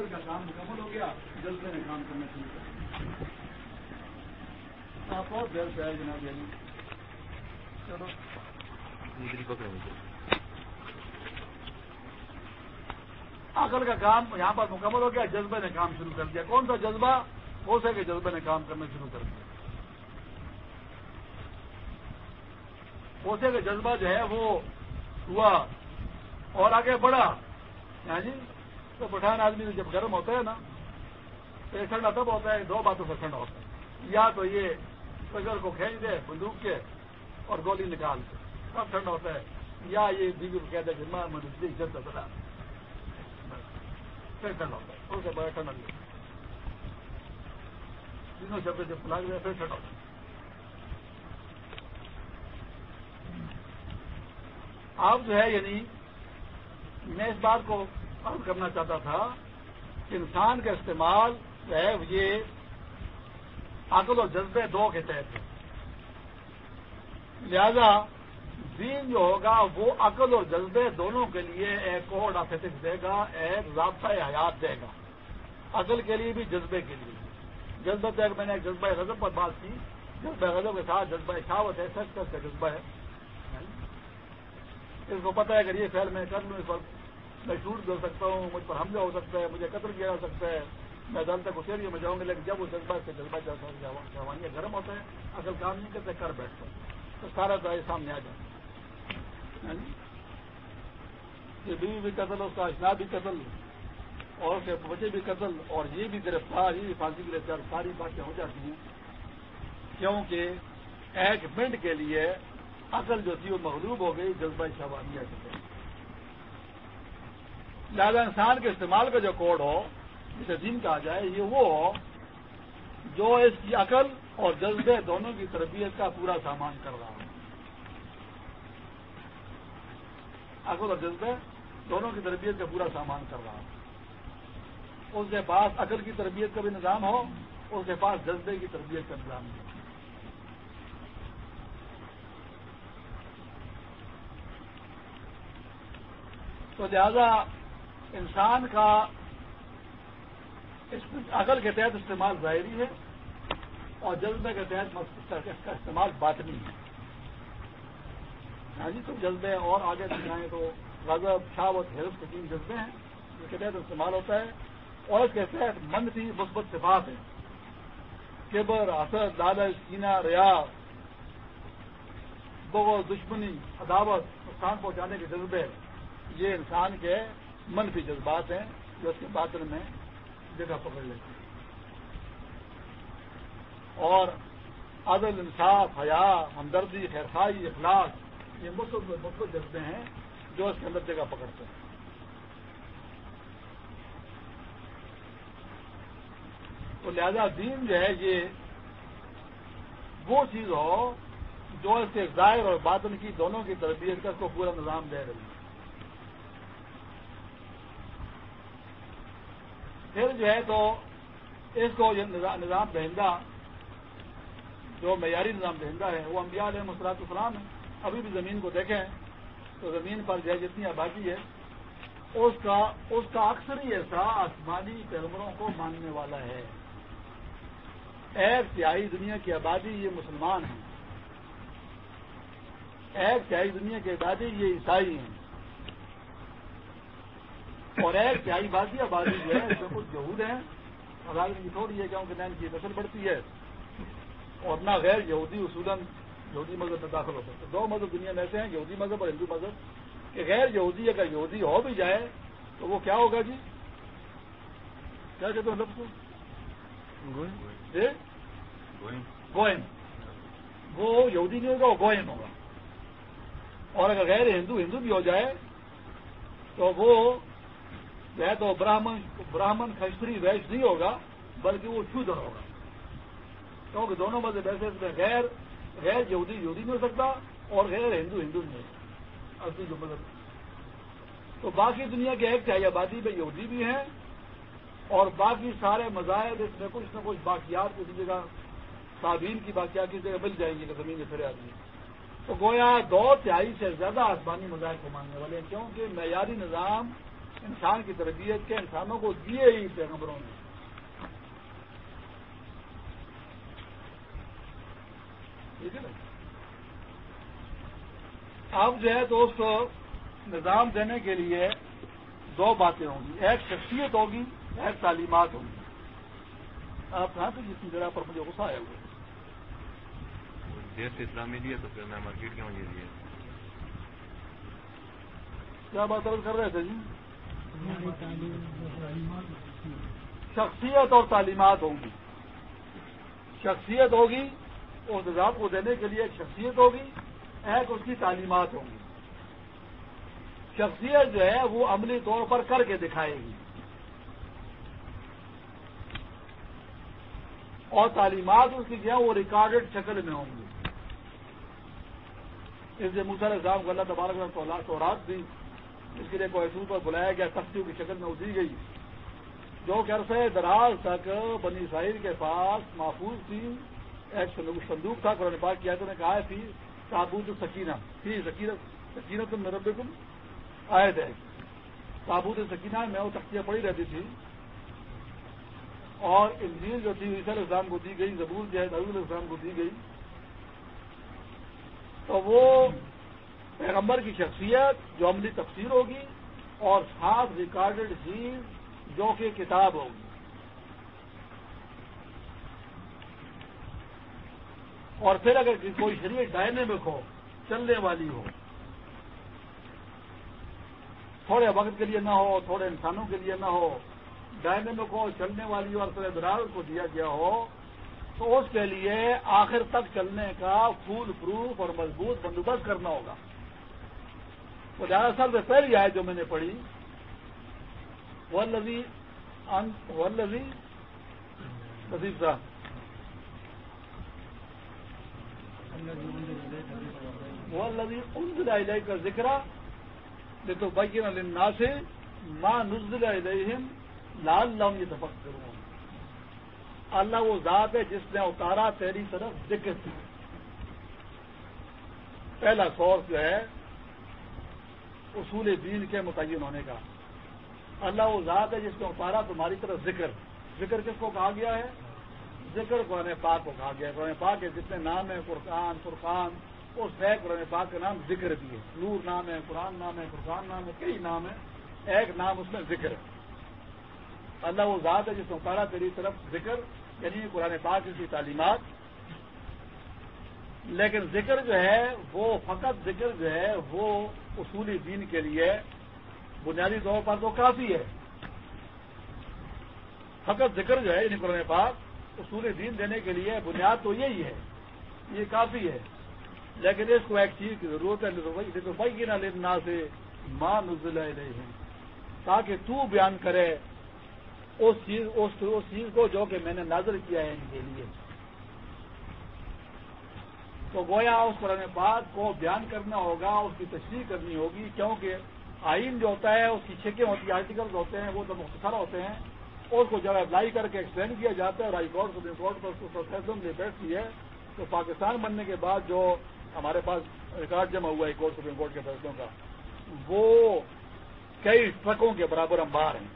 عقل کا کام مکمل ہو گیا جذبے نے کام کرنا شروع کر دیا۔ آپ بہت دیر سے آئے جناب یعنی۔ چلو۔ عقل کا کام یہاں پر مکمل ہو گیا جذبے نے کام شروع کر دیا۔ کون سا جذبہ؟ ہو سکے جذبے نے کام کرنا شروع کر دیا۔ پوسے کا جذبہ جو ہے وہ ہوا اور آگے بڑھا۔ ہاں جی؟ تو پٹھان آدمی جب گرم ہوتا ہے نا، تو ٹھنڈا تب ہوتا ہے، دو باتوں سے ٹھنڈا ہوتا ہے۔ یا تو یہ پگر کو کھینچ دے، بندوق کے اور گولی نکال کے تب ٹھنڈا ہوتا ہے۔ یا یہ بیوی کو کہتے ہیں کہ میں مجھے پھر ٹھنڈا ہوتا ہے۔ اس سے بڑا ٹھنڈا نہیں تینوں شبد جب پلا گیا پھر ٹھنڈا ہوتا ہے۔ آپ جو ہے یعنی میں اس بات کو عرض کرنا چاہتا تھا کہ انسان کا استعمال جو ہے یہ عقل و جذبے دو کے تحت ہے۔ لہذا دین جو ہوگا وہ عقل اور جذبے دونوں کے لیے ایک کوڈ آف ایتھکس دے گا، ایک ضابطۂ حیات دے گا۔ عقل کے لیے بھی جذبے کے لیے۔ جذبہ تک میں نے ایک جذبہ غضب پر بات کی۔ جذبہ غضب کے ساتھ جذبہ شاوت ہے، سچ کا جذبہ ہے۔ اس کو پتا ہے اگر یہ فیل میں کر لوں اس وقت۔ میں شوٹ بھی ہو سکتا ہوں، مجھ پر حملہ ہو سکتا ہے، مجھے قتل کیا جا سکتا ہے میں دل تک اتیریوں میں جاؤں گا، لیکن جب وہ جذبہ سے جذبہ جوانیاں گرم ہوتا ہے، اصل کام نہیں کرتے کر بیٹھتا تو سارا دائیں سامنے آ جاتا ہاں جی؟ یہ بیوی بھی قتل، اس کا اشنا بھی قتل، اور اس کے بچے بھی قتل، اور یہ بھی گرفتار، یہ بھی پھانسی گرفتار ساری باتیں ہو جاتی ہیں۔ کیونکہ ایک منٹ کے لیے عقل جو تھی وہ مغلوب ہو گئی، جذبہ شہبانیہ کے لہٰذا انسان کے استعمال کا جو کوڈ ہو، جسے دین کہا جائے، یہ وہ ہو جو اس کی عقل اور جذبے دونوں کی تربیت کا پورا سامان کر رہا ہو۔ عقل اور جذبے دونوں کی تربیت کا پورا سامان کر رہا ہو۔ اس کے پاس عقل کی تربیت کا بھی نظام ہو، اس کے پاس جذبے کی تربیت کا نظام ہو۔ تو لہذا انسان کا عقل کے تحت استعمال ظاہری ہے اور جذبے کے تحت اس کا استعمال باطنی ہے۔ ہاں جی تو جذبے اور آگے دکھائیں تو غضب شاوت حیرت کے تین جذبے ہیں اس کے تحت استعمال ہوتا ہے اور اس کے تحت منفی مثبت صفات ہے کیبر اثر دادا سینا ریا بغو دشمنی، عداوت، نقصان پہنچانے کے جذبے یہ انسان کے منفی جذبات ہیں جو اس کے باطن میں جگہ پکڑ لیتے ہیں۔ اور عدل، انصاف، حیا، ہمدردی خیرخائی اخلاق یہ مطلب مختلف مختلف مطلب جذبے ہیں جو اس کے اندر جگہ پکڑتے ہیں۔ تو لہذا دین جو ہے، یہ وہ چیز ہو جو اس کے ظاہر اور باطن کی دونوں کی تربیت کا اس کو پورا نظام دے رہی ہے۔ پھر جو ہے تو اس کو نظام دہندہ جو معیاری نظام دہندہ ہے، وہ انبیاء علیہ مسلاط السلام ہے ابھی بھی زمین کو دیکھیں تو زمین پر جو ہے جتنی آبادی ہے، اس کا اس کا اکثر ہی ایسا آسمانی پیغمبروں کو ماننے والا ہے۔ ایک تہائی دنیا کی آبادی یہ مسلمان ہیں۔ ایک تہائی دنیا کی آبادی یہ عیسائی ہیں۔ اور ایک تہائی بازی آبادی جو ہے اس میں کچھ یہود ہیں۔ آزادی کی تھوڑی ہے کیونکہ نہ ان کی نسل بڑھتی ہے۔ اور نہ غیر یہودی اصولن یہودی مذہب میں داخل ہو سکتے۔ دو مذہب دنیا میں ایسے ہیں یہودی مذہب اور ہندو مذہب کہ غیر یہودی اگر یہودی ہو بھی جائے تو وہ کیا ہوگا جی؟ کیا کہتے ہیں لفظ گوئم وہ یہودی نہیں ہوگا وہ گوئم ہوگا۔ اور اگر غیر ہندو ہندو بھی ہو جائے تو وہ جو ہے تو براہمن براہمن کھشتری ویش نہیں ہوگا، بلکہ وہ شودر ہوگا۔ کیونکہ دونوں مذہب ایسے اس میں غیر غیر یہودی یہودی نہیں ہو سکتا اور غیر ہندو ہندو نہیں ہو سکتا۔ اصلی جو مذہب۔ تو باقی دنیا کے ایک چاہیے آبادی میں یہودی بھی ہیں اور باقی سارے مذاہب اس میں کچھ نہ کچھ باقیات کسی جگہ تعبین کی باقیات کسی جگہ مل جائیں گی، کہ زمین میں پھر آدمی۔ تو گویا دو تہائی سے زیادہ آسمانی مذاہب کو ماننے والے ہیں، کیونکہ معیاری نظام انسان کی تربیت کے انسانوں کو دیے ہی پیغمبروں نے۔ ٹھیک ہے نا؟ اب جو ہے تو اس کو نظام دینے کے لیے دو باتیں ہوں گی۔ ایک شخصیت ہوگی ایک تعلیمات ہوگی آپ کہاں سے جتنی جگہ پر مجھے غصہ آیا ہوئے دیش اسلامی دیا تو پھر میں مارکیٹ کیا بات کر رہے تھے جی؟ شخصیت اور تعلیمات ہوں گی۔ شخصیت ہوگی اس نظام کو دینے کے لیے ایک شخصیت ہوگی، ایک اس کی تعلیمات ہوں گی۔ شخصیت جو ہے وہ عملی طور پر کر کے دکھائے گی۔ اور تعلیمات اس کی جو ہے وہ ریکارڈڈ شکل میں ہوں گی۔ اس لیے مسل صاحب کو اللہ تبارک تو رات دی۔ اس کے لیے کوئی پر بلایا گیا تختیوں کی شکل میں وہ دی گئی۔ جو کہ عرصے دراز تک بنی اسرائیل کے پاس محفوظ تھی، ایک صندوق تھا، قرآن پاک کیا تو نے کہا تھی تابوت سکینہ تھی سکینہ سکینہ تم میرے تم آئے تھے تابوت سکینہ میں وہ تختیاں پڑی رہتی تھی اور انجیل جو تھی عیسر السلام کو دی گئی، زبور جو ہے نبی السلام کو دی گئی۔ تو وہ پیغمبر کی شخصیت جو عملی تفسیر ہوگی اور ساتھ ریکارڈڈ چیز جو کہ کتاب ہوگی۔ اور پھر اگر کوئی شریعت ڈائنمک ہو چلنے والی ہو، تھوڑے وقت کے لیے نہ ہو، تھوڑے انسانوں کے لیے نہ ہو ڈائنمک ہو چلنے والی ہو اور سر درار کو دیا گیا ہو، تو اس کے لیے آخر تک چلنے کا فول پروف اور مضبوط بندوبست کرنا ہوگا۔ وہ زیادہ سال سے پہلی آئے جو میں نے پڑھی وہ لذی وہ لذی لذیذ صاحب۔ وہ لذی ان کا ذکر تو بین النا سے ماں نزل علیہم لال لام یہ دفق کروں اللہ وہ ذات ہے جس نے اتارا تیری طرف ذکر پہلا سورس جو ہے اصول دین کے متعین ہونے کا۔ اللہ وہ ذات ہے جس نے اتارا تمہاری طرف ذکر۔ ذکر کس کو کہا گیا ہے؟ ذکر قرآن پاک کو کہا گیا قرآن پاک کے جتنے نام ہیں قرقان فرقان، اس ہے قرآن پاک کا نام ذکر بھی ہے۔ نور نام ہے، قرآن نام ہے، فرقان نام ہے، کئی نام ہے ایک نام اس میں ذکر ہے۔ اللہ وہ ذات ہے جس نے اتارا تیری طرف ذکر یعنی قرآن پاک کی تعلیمات۔ لیکن ذکر جو ہے، وہ فقط ذکر جو ہے، وہ اصولی دین کے لیے بنیادی طور پر تو کافی ہے۔ فقط ذکر جو ہے یعنی قرآن پاک اصولی دین دینے کے لیے بنیاد تو یہی ہے۔ یہ کافی ہے۔ لیکن اس کو ایک چیز کی ضرورت ہے تو بھائی نہ لینا سے ماں نزل ہیں تاکہ تو بیان کرے اس چیز اس چیز کو جو کہ میں نے نازل کیا ہے ان کے لیے۔ تو گویا اس قرآن پاک کو بیان کرنا ہوگا، اس کی تشریح کرنی ہوگی، کیونکہ آئین جو ہوتا ہے، اس کی چھکیں ہوتی ہیں آرٹیکلز ہوتے ہیں، وہ تو مختصر ہوتے ہیں۔ اس کو جب اپلائی کر کے ایکسپلین کیا جاتا ہے اور ہائی کورٹ سپریم کورٹ پر اس کو پروسیسم میں بیٹھتی ہے، تو پاکستان بننے کے بعد جو ہمارے پاس ریکارڈ جمع ہوا ہے کورٹ سپریم کورٹ کے فیصلوں کا، وہ کئی ٹرکوں کے برابر امبار ہیں۔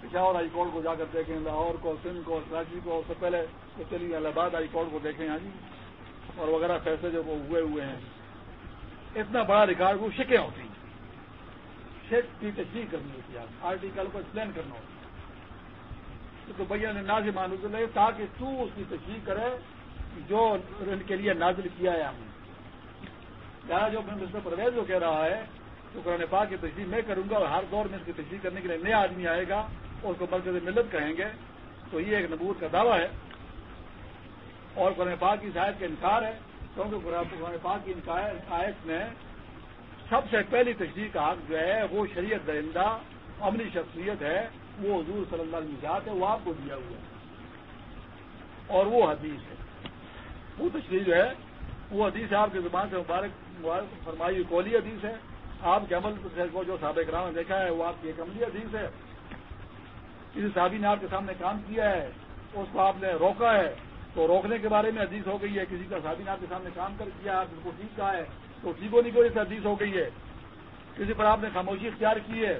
پشاور ہائی کورٹ کو جا کر دیکھیں، لاہور کو، سندھ کو، کراچی کو، سب پہلے تو چلیے الہ آباد ہائی کورٹ کو دیکھیں ہاں جی۔ اور وغیرہ فیصلے جو وہ ہوئے ہوئے ہیں۔ اتنا بڑا ریکارڈ وہ شکیں ہوتی ہیں۔ شک کی تشریح کرنی ہوتی ہے۔ آرٹیکل کو ایکسپلین کرنا ہوتا ہے۔ تو بھیا نے نازی مانوز لے تاکہ تو اس کی تشریح کرے جو ان کے لیے نازل کیا ہے۔ ہم نے جو مسٹر پرویز جو کہہ رہا ہے تو قرآن پاک کی تشریح میں کروں گا اور ہر دور میں اس کی تشریح کرنے کے لیے نیا آدمی آئے گا اور اس کو مرکز ملت کہیں گے۔ تو یہ ایک نبور کا دعویٰ ہے۔ اور قرآن پاک کی شاید کا انکار ہے، کیونکہ قرآن پاک کی انکار آیت میں سب سے پہلی تشریح کا حق جو ہے، وہ شریعت درندہ، عملی شخصیت ہے، وہ حضور صلی اللہ علیہ وسلم ہے، وہ آپ کو دیا ہوا ہے۔ اور وہ حدیث ہے۔ وہ تشریح جو ہے، وہ حدیث آپ کی زبان سے مبارک مبارک فرمائی کولی حدیث ہے۔ آپ کے عمل کو جو سابق رام نے دیکھا ہے، وہ آپ کی ایک عملی حدیث ہے۔ کسی صحابی نے آپ کے سامنے کام کیا ہے، اس کو آپ نے روکا ہے تو روکنے کے بارے میں حدیث ہو گئی ہے، کسی کا صحابی نے آپ کے سامنے کام کر کیا آپ کو ٹھیک کہا ہے، تو ٹھیک ہونے کی وجہ سے حدیث ہو گئی ہے۔ کسی پر آپ نے خاموشی اختیار کی ہے،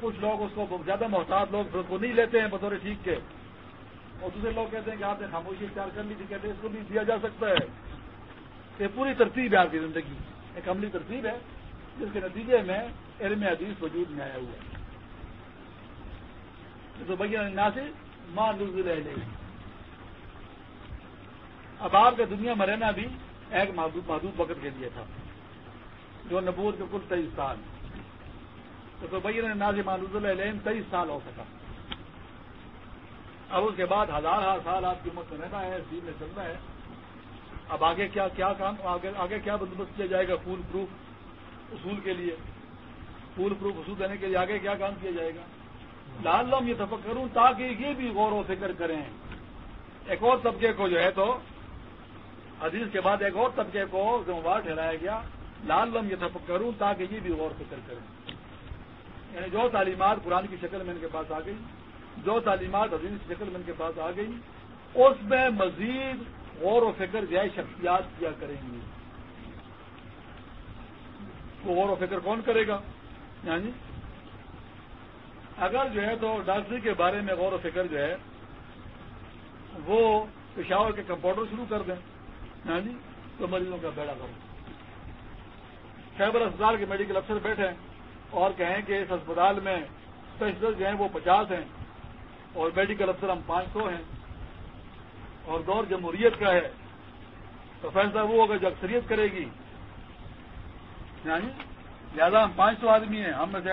کچھ لوگ اس کو زیادہ محتاط لوگ اس کو نہیں لیتے ہیں بطور ٹھیک کے۔ اور دوسرے لوگ کہتے ہیں کہ آپ نے خاموشی اختیار کر لی تھی، کہتے ہیں اس کو بھی دیا جا سکتا ہے۔ یہ پوری ترتیب ہے آپ کی زندگی۔ ایک عملی ترتیب ہے، جس کے نتیجے میں علم حدیث وجود میں آیا ہوا ہے۔ تو بھیا ناصر ماں لے لے اب آپ کے دنیا میں رہنا بھی ایک محدود محدود وقت کے لیے تھا۔ جو نبوت کے کل تیئیس سال۔ تو بھیا نے نازی محدود علیہ تیئیس سال ہو سکا۔ اب اس کے بعد ہزار ہزار سال آپ کی عمر میں رہنا ہے، دین میں چلنا ہے۔ اب آگے کیا کیا کام آگے آگے کیا بندوبست کیا جائے گا فول پروف اصول کے لیے؟ فول پروف اصول دینے کے لیے آگے کیا کام کیا جائے گا؟ لال لم یہ سفر کروں تاکہ یہ بھی غور و فکر کریں۔ ایک اور طبقے کو جو ہے تو حدیث کے بعد ایک اور طبقے کو ذمہ وار ٹھہرایا گیا لال لم یہ سفر کروں تاکہ یہ بھی غور و فکر کریں۔ یعنی جو تعلیمات قرآن کی شکل میں ان کے پاس آ گئی جو تعلیمات حدیث کی شکل میں ان کے پاس آ گئی اس میں مزید غور و فکر جائے شخصیات کیا کریں گی وہ غور و فکر کون کرے گا؟ یعنی اگر جو ہے تو ڈاکٹری کے بارے میں غور و فکر جو ہے، وہ پشاور کے کمپاؤنڈر شروع کر دیں۔ یعنی جی تو مریضوں کا بیڑا کرو۔ خیبر اسپتال کے میڈیکل افسر بیٹھے اور کہیں کہ اس اسپتال میں اسپیشلسٹ جو ہیں وہ پچاس ہیں اور میڈیکل افسر ہم پانچ سو ہیں۔ اور دور جمہوریت کا ہے۔ تو فیصلہ وہ ہوگا جو اکثریت کرے گی۔ یعنی لہٰذا ہم پانچ سو آدمی ہیں، ہم میں سے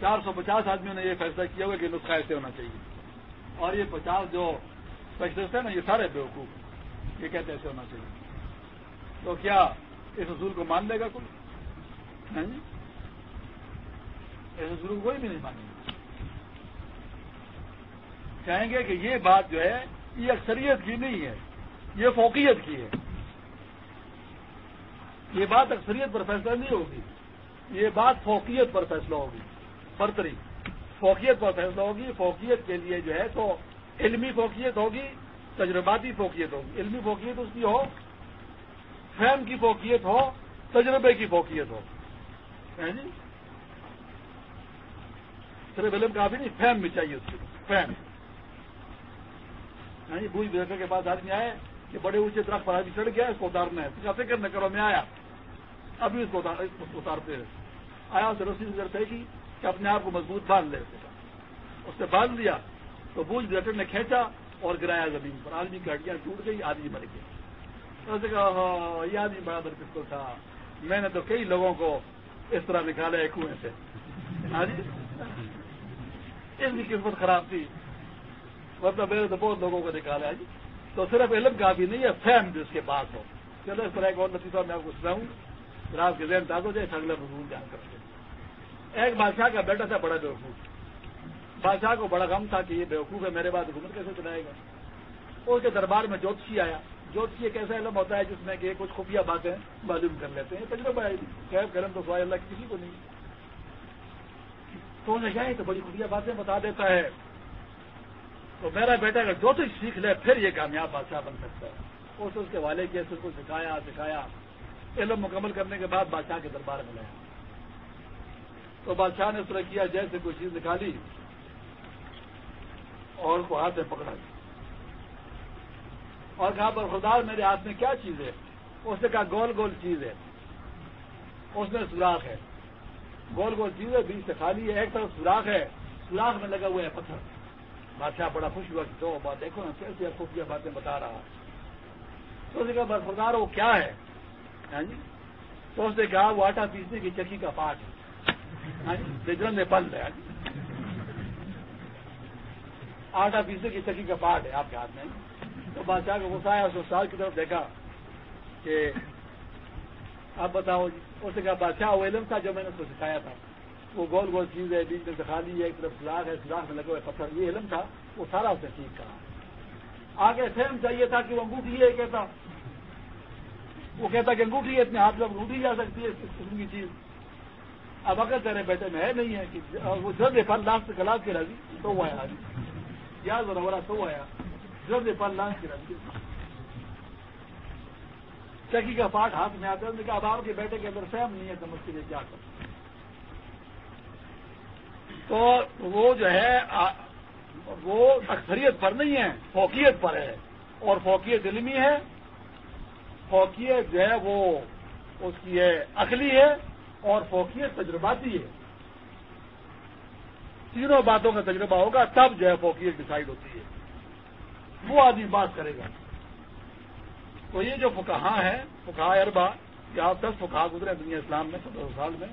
چار سو پچاس آدمیوں نے یہ فیصلہ کیا ہوا کہ نسخہ ایسے ہونا چاہیے۔ اور یہ پچاس جو اسپیشلسٹ ہیں نا، یہ سارے بیوقوف یہ کہتے ایسے ہونا چاہیے۔ تو کیا اس اصول کو مان لے گا کوئی؟ نہیں اس اصول کو کوئی بھی نہیں مانے گا۔ کہیں گے کہ یہ بات جو ہے، یہ اکثریت کی نہیں ہے، یہ فوقیت کی ہے۔ یہ بات اکثریت پر فیصلہ نہیں ہوگی۔ یہ بات فوقیت پر فیصلہ ہوگی۔ برتری فوقیت پر فیصلہ ہوگی۔ فوقیت کے لیے جو ہے تو علمی فوقیت ہوگی۔ تجرباتی فوقیت ہوگی علمی فوقیت اس کی ہو، فہم کی فوقیت ہو، تجربے کی فوقیت ہو۔ جی؟ صرف علم کافی نہیں، فہم بھی چاہیے اس کی، فہم۔ جی بوجھ بزرگ کے پاس آدمی آئے کہ بڑے اونچے درخت پر آدمی چڑھ گیا، اس کو اتارنا ہے۔ اس فکر نہ کرو، میں آیا۔ ابھی اس کو اتارتے ہیں۔ آیا اسے رسی سے طے کی کہ اپنے آپ کو مضبوط باندھ لے۔ اس نے باندھ لیا تو بوجھ ڈاکٹر نے کھینچا۔ اور گرایا زمین پر۔ آدمی کی ہڈیاں ٹوٹ گئی، آدمی مر گیا۔ نے کہا ہاں، یہ آدمی بڑا پستل تھا۔ میں نے تو کئی لوگوں کو اس طرح نکالا ہے کنویں سے۔ ہاں جی؟ اس کی قسمت خراب تھی۔ مطلب میرے تو بہت لوگوں کو نکالا ہے ہاں جی؟ تو صرف علم کا بھی نہیں ہے، فہم بھی اس کے پاس ہو۔ چلو، اس طرح ایک اور لطیفہ میں آپ کو سناؤں۔ آپ کے ذہن تازہ جائے اگلے مضمون جان کر کے۔ ایک بادشاہ کا بیٹا تھا، بڑا بیوقوف۔ بادشاہ کو بڑا غم تھا کہ یہ بیوقوف ہے، میرے بعد حکومت کیسے چلائے گا؟ اس کے دربار میں جوتشی آیا۔ جوتشی ایک ایسا علم ہوتا ہے جس میں کہ کچھ خفیہ باتیں معلوم کر لیتے ہیں، تجربہ جی۔ خیر کرم تو سوائے اللہ کسی کو نہیں۔ تو انہیں کیا تو بڑی خفیہ باتیں بتا دیتا ہے۔ تو میرا بیٹا اگر جوتش سیکھ لے، پھر یہ کامیاب بادشاہ بن سکتا ہے۔ اس کے والے کے کو سکھایا سکھایا۔ علم مکمل کرنے کے بعد بادشاہ کے دربار میں لایا تو بادشاہ نے اس طرح کیا جیسے کوئی چیز نکالی۔ اور اس کو ہاتھ میں پکڑا اور کہا پر خدا میرے ہاتھ میں کیا چیز ہے؟ اس نے کہا، گول گول چیز ہے۔ اس میں سوراخ ہے۔ گول گول چیز ہے، بیچ سے خالی ہے، ایک طرف سوراخ ہے، سوراخ میں لگا ہوا ہے پتھر۔ بادشاہ بڑا خوش ہوا کہ تو بات دیکھو نا، کیسی خوفیہ باتیں بتا رہا۔ تو اس نے کہا برفدار وہ کیا ہے؟ ہاں جی۔ تو اس نے کہا، وہ آٹا پیسنے کی چکی کا پاٹ ہے۔ میں بند ہے آٹھا فیصد کی چکی کا پارٹ ہے آپ کے ہاتھ میں۔ تو بادشاہ کو غصہ آیا، اس سال کی طرف دیکھا کہ آپ بتاؤ، اس نے کہا، بادشاہ، وہ علم تھا جو میں نے اس کو سکھایا تھا۔ وہ گول گول چیز ہے، بیچ میں سکھا لی ہے، ایک طرف سلاخ ہے، سلاخ میں لگے ہوئے پتھر۔ یہ علم تھا، وہ سارا اسے ٹھیک کرا آگے فہم چاہیے تھا کہ وہ انگوٹھی ہے، کہتا۔ وہ کہتا کہ انگوٹھی ہے اتنے ہاتھ میں انگوٹھی جا سکتی ہے، اس قسم کی چیز۔ اب اگر تیرے بیٹے میں ہے، نہیں ہے کہ وہ جلد پل لاسٹ کلاس کے راضی، تو وہ آیا یا ذرا تو آیا جلد پل لاسٹ کے راضی چکی کا پاٹ ہاتھ میں آتا ہے اب آپ کے بیٹے کے اندر سیم نہیں ہے تو مجھ کے لیے کیا کر؟ تو وہ جو ہے وہ اکثریت پر نہیں ہے، فوقیت پر ہے۔ اور فوقیت علمی ہے۔ فوقیت جو ہے وہ اس کی ہے عقلی ہے اور فوقیت تجرباتی ہے۔ تینوں باتوں کا تجربہ ہوگا، تب جو ہے فوقیت ڈسائڈ ہوتی ہے۔ وہ آدمی بات کرے گا۔ تو یہ جو فکہ ہے فکا اربا یا آپ دس فکا گزرے دنیا اسلام میں ستر سال میں۔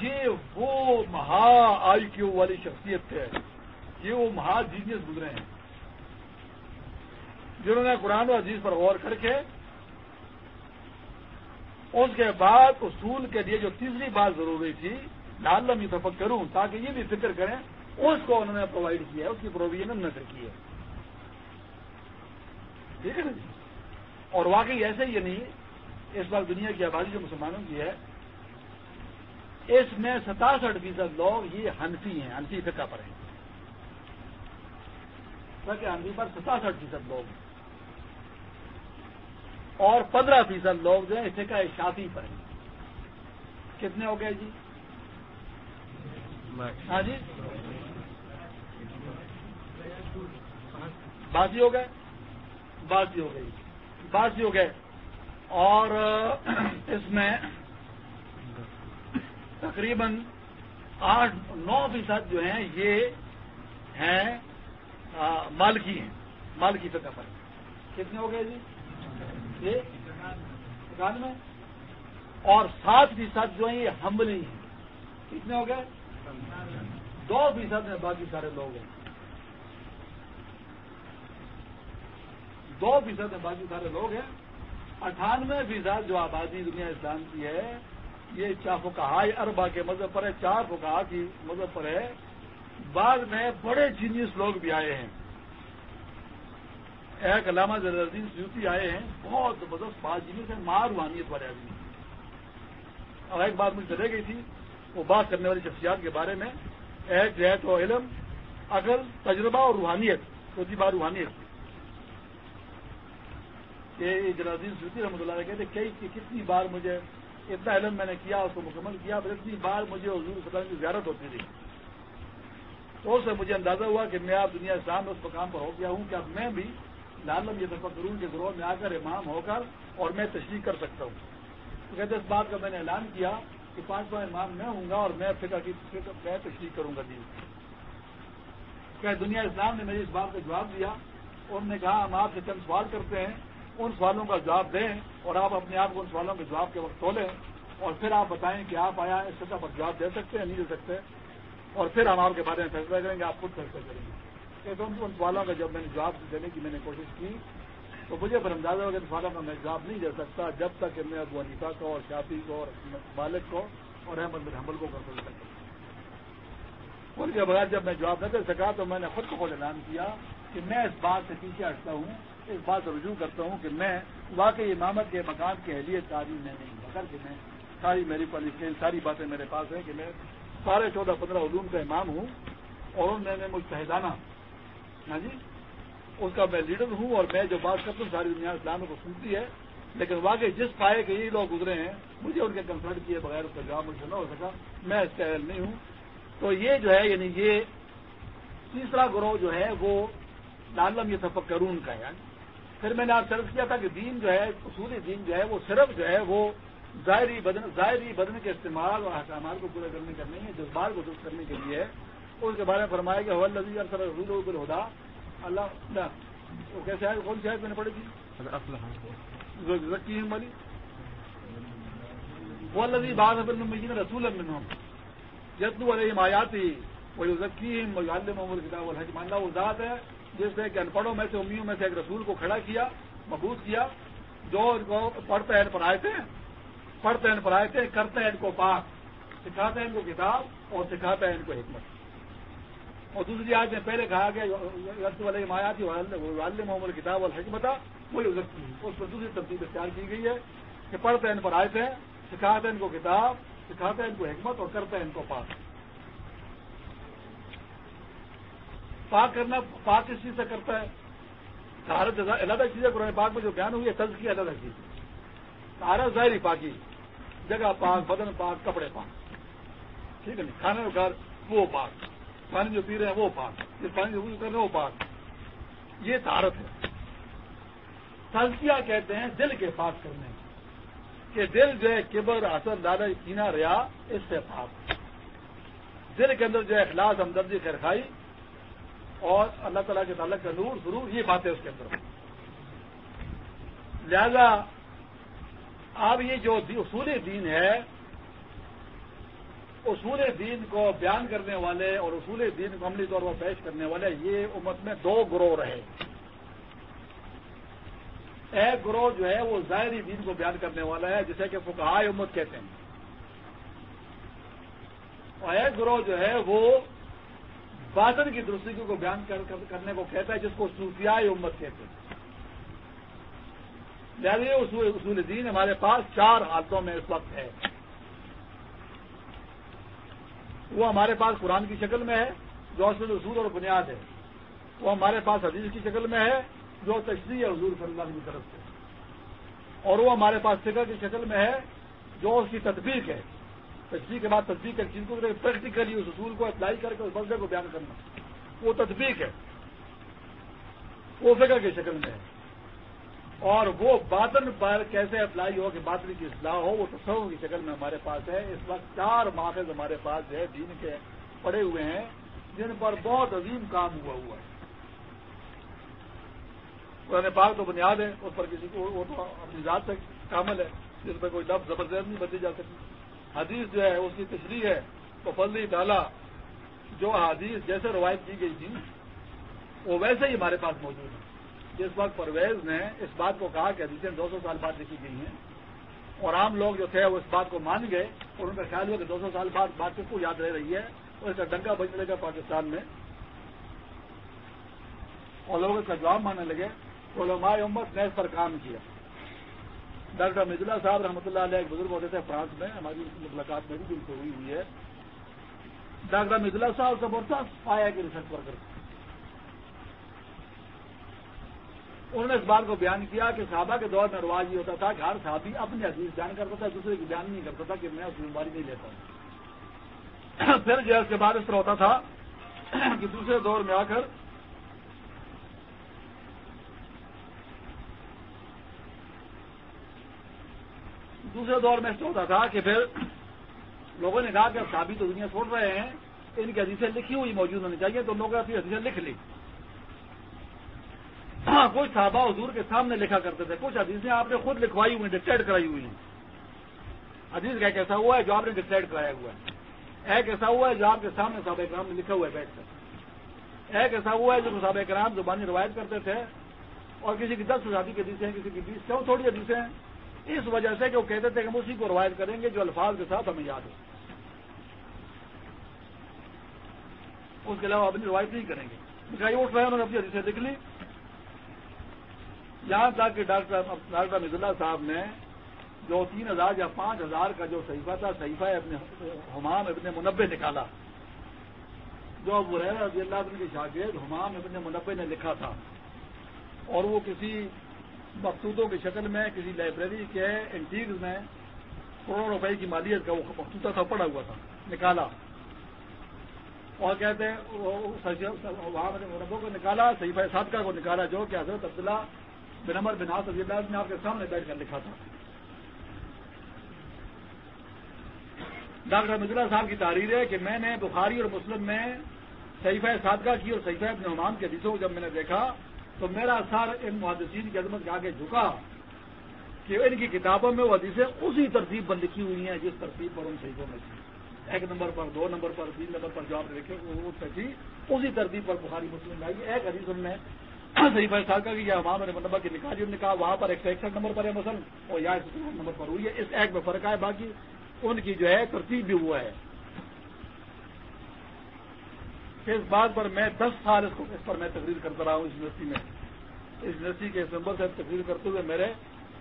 یہ وہ مہا آئی کیو والی شخصیت ہے۔ یہ وہ مہا جینیس گزرے ہیں۔ جنہوں نے قرآن و عزیز پر غور کر کے اس کے بعد اصول کے لیے جو تیسری بات ضروری تھی لالم یہ سفر کروں تاکہ یہ بھی فکر کریں، اس کو انہوں نے پرووائڈ کیا ہے، اس کی پروویژن نظر کی ہے۔ ٹھیک ہے نا جی؟ اور واقعی ایسے ہی نہیں، اس بار دنیا کی آبادی جو مسلمانوں کی ہے، اس میں ستاسٹھ فیصد لوگ یہ ہنسی ہیں ہنسی فقہ پر ہیں۔ ہنسی پر ستاسٹھ فیصد لوگ ہیں۔ اور پندرہ فیصد لوگ جو ہیں اسے کا شافی پر ہیں۔ کتنے ہو گئے جی؟ ہاں جی۔ باسی ہو گئے۔ باسی ہو گئی۔ باسی ہو گئے۔ اور اس میں تقریباً آٹھ، نو فیصد جو ہیں، یہ ہیں مالکی ہیں۔ مالکی سطح پر۔ کتنے ہو گئے جی؟ اکانوے۔ اور سات فیصد جو ہیں، یہ ہمبلی ہیں۔ کتنے ہو گئے؟ دو فیصد میں باقی سارے لوگ ہیں۔ دو فیصد میں باقی سارے لوگ ہیں۔ اٹھانوے فیصد جو آبادی دنیا اسلام کی ہے، یہ چار فکہ اربا کے مذہب پر ہے، چار فکہ کی مذہب پر ہے۔ بعد میں بڑے جینیس لوگ بھی آئے ہیں۔ ایک علامہ الدین سیوتی آئے ہیں، بہت زبردست بات جنہیں سے مار روحانیت والے آدمی۔ اور ایک بات مجھے چلے گئی تھی وہ بات کرنے والی شخصیات کے بارے میں ایک جو ہے تو علم، عقل، تجربہ اور روحانیت چوتھی بات روحانیت کہ جلالدین سیوتی رحمۃ اللہ کہتے کئی کتنی بار مجھے اتنا علم میں نے کیا، اس کو مکمل کیا، پھر اتنی بار مجھے حضور صلی اللہ علیہ وسلم کی زیارت ہوتی تھی تو اس سے مجھے اندازہ ہوا کہ میں آپ دنیا اسلام میں اس مقام پر ہو گیا ہوں کہ اب میں بھی لالم یہ تفکرون کے گروہ میں آ کر امام ہو کر اور میں تشریح کر سکتا ہوں۔ تو کہتے اس بات کا میں نے اعلان کیا کہ پانچواں امام میں ہوں گا اور میں فکر کی میں تشریح کروں گا دین کہ دنیا اسلام نے میری اس بات کا جواب دیا انہوں نے کہا، ہم آپ سے چند سوال کرتے ہیں، ان سوالوں کا جواب دیں اور آپ اپنے آپ کو ان سوالوں کے جواب کے وقت تولیں اور پھر آپ بتائیں کہ آپ آیا اس سطح پر جواب دے سکتے ہیں، نہیں دے سکتے۔ اور پھر ہم آپ کے بارے میں فیصلہ کریں گے، آپ خود فیصلہ کریں گے۔ ان سوالوں کا جب میں نے جواب دینے کی میں نے کوشش کی۔ تو مجھے پر اندازہ ہوگا ان کا میں جواب نہیں دے سکتا جب تک کہ میں ابو حنیفہ کو اور شافی کو اور مالک کو اور احمد بن حمل کو کنسل سکتا ان کے بغیر جب میں جواب نہ دے سکا تو میں نے خود کو خود اعلان کیا کہ میں اس بات سے پیچھے ہٹتا ہوں، اس بات سے رجوع کرتا ہوں کہ میں واقعی امامت کے مکان کی اہلیت تعلیم میں نہیں مگر کہ میں ساری میری کوالیفکیشن ساری باتیں میرے پاس ہیں کہ میں سارے چودہ پندرہ علوم کا امام ہوں اور ان میں نے مجتہدانہ ہاں جی؟ اس کا میں لیڈر ہوں اور میں جو بات کرتا ہوں ساری دنیا اسلام کو سنتی ہے، لیکن واقعی جس پائے کے یہ لوگ گزرے ہیں، مجھے ان کے کنسلٹ کیے بغیر اس کا جواب مجھ سے نہ ہو سکا، میں اس کا اہل نہیں ہوں۔ تو یہ جو ہے یعنی یہ تیسرا گروہ جو ہے، وہ لالم یہ سفر کرون کا ہے۔ یعنی پھر میں نے آپ سرف کیا تھا کہ دین جو ہے، اصولی دین جو ہے، وہ صرف جو ہے، وہ ظاہری بدن ظاہری بدن کے استعمال اور احکامات کو پورے کرنے کا نہیں ہے، جذبات کو درست کرنے کے لیے۔ اس کے بارے میں فرمایا کہ حول لذیذ رسول الہدا اللہ وہ کیسے آئے؟ کون سی آئے میں نے پڑھی تھی؟ والی وہ لذیذ بعض مجین رسول المن جتو علیہ مایاتی وہ ذکیم عالم کتاب الحج ماننا وہ ذات ہے، جس نے کہ ان پڑھوں میں سے، امیوں میں سے ایک رسول کو کھڑا کیا مبوط کیا۔ جو ان کو پڑھتے ہیں پر آئے تھے پڑھتے ہیں پر آئے تھے کرتے ہیں ان کو پاک۔ سکھاتے ہیں ان کو کتاب اور سکھاتے ہیں ان کو حکمت۔ اور دوسری آج میں پہلے کہا گیا والے مایا تھی محمد کتاب اور حکمت وہی اس پر دوسری ترتیب اختیار کی گئی ہے کہ پڑھتے ہیں ان پر آئے تھے سکھاتے ہیں ان کو کتاب، سکھاتے ہیں ان کو حکمت اور کرتے ہیں ان کو پاک۔ پاک کرنا، پاک کس چیز سے کرتا ہے؟ تارت علیحدہ چیزیں قرآن پاک میں جو بیان ہوئی ہے تز کی علیحدہ چیز تارت ظاہری پاکی۔ جگہ پاک، بدن پاک، کپڑے پاک۔ ٹھیک ہے نا کھانے گھر وہ پاک۔ پانی جو پی رہے ہیں وہ پاک جس پانی جو کر رہے ہیں وہ پاک یہ تارت ہے۔ تزکیہ کہتے ہیں دل کے پاک کرنے کہ دل جو ہے کبر اثر دادا کینا، ریا، اس سے پاک۔ دل کے اندر جو ہے اخلاص، ہمدردی، خیرخائی اور اللہ تعالیٰ کے تعلق کا نور ضرور یہ باتیں اس کے اندر لہذا اب یہ جو اصول دین ہے اصول دین کو بیان کرنے والے اور اصول دین کو عملی طور پر پیش کرنے والے، یہ امت میں دو گروہ رہے۔ ایک گروہ جو ہے وہ ظاہری دین کو بیان کرنے والا ہے، جسے کہ فکہائے امت کہتے ہیں۔ اور ایک گروہ جو ہے وہ باطن کی درستگی کو بیان کرنے کو کہتا ہے، جس کو صوفیاء امت کہتے ہیں۔ لہٰذا اصول دین ہمارے پاس چار حالتوں میں اس وقت ہے۔ وہ ہمارے پاس قرآن کی شکل میں ہے، جو اصل اصول اور بنیاد ہے۔ وہ ہمارے پاس حدیث کی شکل میں ہے، جو تشریح ہے حضور صلی اللہ علیہ طرف سے۔ اور وہ ہمارے پاس فکر کی شکل میں ہے، جو اس کی تدبیر ہے۔ تشریح کے بعد تصدیق کر چیز کو پریکٹیکلی اس اصول کو اپلائی کر کے اس مسئلے کو بیان کرنا۔ وہ تدبیق ہے۔ وہ فکر کی شکل میں ہے۔ اور وہ باطن پر کیسے اپلائی ہو کہ باطن کی اصلاح ہو، وہ تصور کی شکل میں ہمارے پاس ہے۔ اس وقت چار ماخذ ہمارے پاس ہے دین کے پڑے ہوئے ہیں، جن پر بہت عظیم کام ہوا ہوا ہے۔ قرآن پاک تو بنیاد ہے، اس پر کسی کو، وہ تو اپنی ذات سے کامل ہے، جس میں کوئی لفظ زبردست نہیں بدلی جا سکتی۔ حدیث جو ہے، اس کی تشریح ہے تو فضلی ڈالا۔ جو حدیث جیسے روایت کی گئی تھی، وہ ویسے ہی ہمارے پاس موجود ہے۔ جس وقت پرویز نے اس بات کو کہا کہ حدیثیں دو سو سال بعد لکھی گئی ہیں، اور عام لوگ جو تھے وہ اس بات کو مان گئے، اور ان کا خیال ہوا کہ دو سو سال بعد بات کس کو یاد رہ رہی ہے؟ اور اس کا ڈنگا بجنے لگا پاکستان میں۔ اور لوگ اس کا جواب ماننے لگے تو علماء امت نے اس پر کام کیا۔ ڈاکٹر مجلہ صاحب رحمۃ اللہ علیہ ایک بزرگ ہوتے تھے فرانس میں، ہماری ملاقات میں بھی دل سے ہوئی ہوئی ہے۔ ڈاکٹر مجلہ صاحب زبردست پایا کہ ریسرچ ورکر انہوں نے اس بات کو بیان کیا کہ صحابہ کے دور میں رواج یہ ہوتا تھا کہ ہر صحابی اپنی حدیث بیان کرتا تھا، دوسرے کی بیان نہیں کرتا تھا کہ میں اس بیماری نہیں لیتا ہوں۔ پھر جو اس کے بعد اس طرح ہوتا تھا کہ دوسرے دور میں آ کر دوسرے دور میں ایسا ہوتا تھا کہ پھر لوگوں نے کہا کہ اب صحابی تو دنیا چھوڑ رہے ہیں، ان کی حدیثیں لکھی ہوئی موجود ہونی چاہیے تو لوگوں نے اپنی حدیثیں لکھ ہاں، لی کچھ صحابہ حضور کے سامنے لکھا کرتے تھے، کچھ حدیثیں آپ نے خود لکھوائی ہوئی ڈکٹیڈ کرائی ہوئی ہیں۔ حدیث کا ایک ایسا ہوا ہے جو آپ نے ڈکٹیڈ کرایا ہوا ہے۔ ایک ایسا ہوا ہے جو آپ کے سامنے صحابہ کرام نے لکھا ہوا ہے، بیٹھ کر۔ ایک ایسا ہوا ہے جو صحابہ کرام زبانی روایت کرتے تھے اور کسی کی دس شادی کی حدیثیں کسی کی بیس کیوں تھوڑی حدیثیں ہیں۔ اس وجہ سے کہ وہ کہتے تھے کہ ہم اسی کو روایت کریں گے جو الفاظ کے ساتھ ہمیں یاد ہو اس کے علاوہ اپنی روایت نہیں کریں گے۔ اٹھ رہے ہیں، انہوں نے اپنی حدیثیں لکھ لی۔ یہاں تک کہ ڈاکٹر ڈاکٹر مز اللہ صاحب نے جو تین ہزار یا پانچ ہزار کا جو صحیفہ تھا صحیفہ اپنے حمام ابن منبع نکالا جو اب رضی اللہ ابن کے شاگرد حمام ابن منبع نے لکھا تھا اور وہ کسی مقصودوں کی شکل میں کسی لائبریری کے انٹیگز میں کروڑوں روپے کی مالیت کا وہ مقصودہ تھا پڑا ہوا تھا نکالا اور کہتے ہیں وہاں منبوں کو نکالا صحیفہ صادقہ کو نکالا جو کہ حضرت عبداللہ بن امر بن رضی اللہ نے آپ کے سامنے بیٹھ کر لکھا تھا۔ ڈاکٹر مجلہ صاحب کی تحریر ہے کہ میں نے بخاری اور مسلم میں صحیفہ صادقہ کی اور صحیفہ ابن حمام کے حدیثوں کو جب میں نے دیکھا تو میرا اثر ان محدثین کی عظمت کے آگے جھکا کہ ان کی کتابوں میں وہ حدیثیں اسی ترتیب پر لکھی ہوئی ہیں جس ترتیب پر ان صحیحوں میں تھی۔ ایک نمبر پر، دو نمبر پر، تین نمبر پر جو آپ نے دیکھے، وہ تھی اسی ترتیب پر بخاری مسلم لائی ایک حدیث ان میں صحیح فائد کا کہ وہاں میں نے نمبر کی نکاح نے کہا وہاں پر ایک سو اکسٹھ نمبر پر ہے مسل اور یا نمبر پر ہوئی ہے۔ اس ایک میں فرق ہے باقی ان کی جو ہے ترتیب بھی ہوا ہے۔ اس بات پر میں دس سال اس کو اس پر میں تقریر کرتا رہا ہوں اس یونیورسٹی میں۔ اس یونیورسٹی کے اس نمبر سے تقریر کرتے ہوئے میرے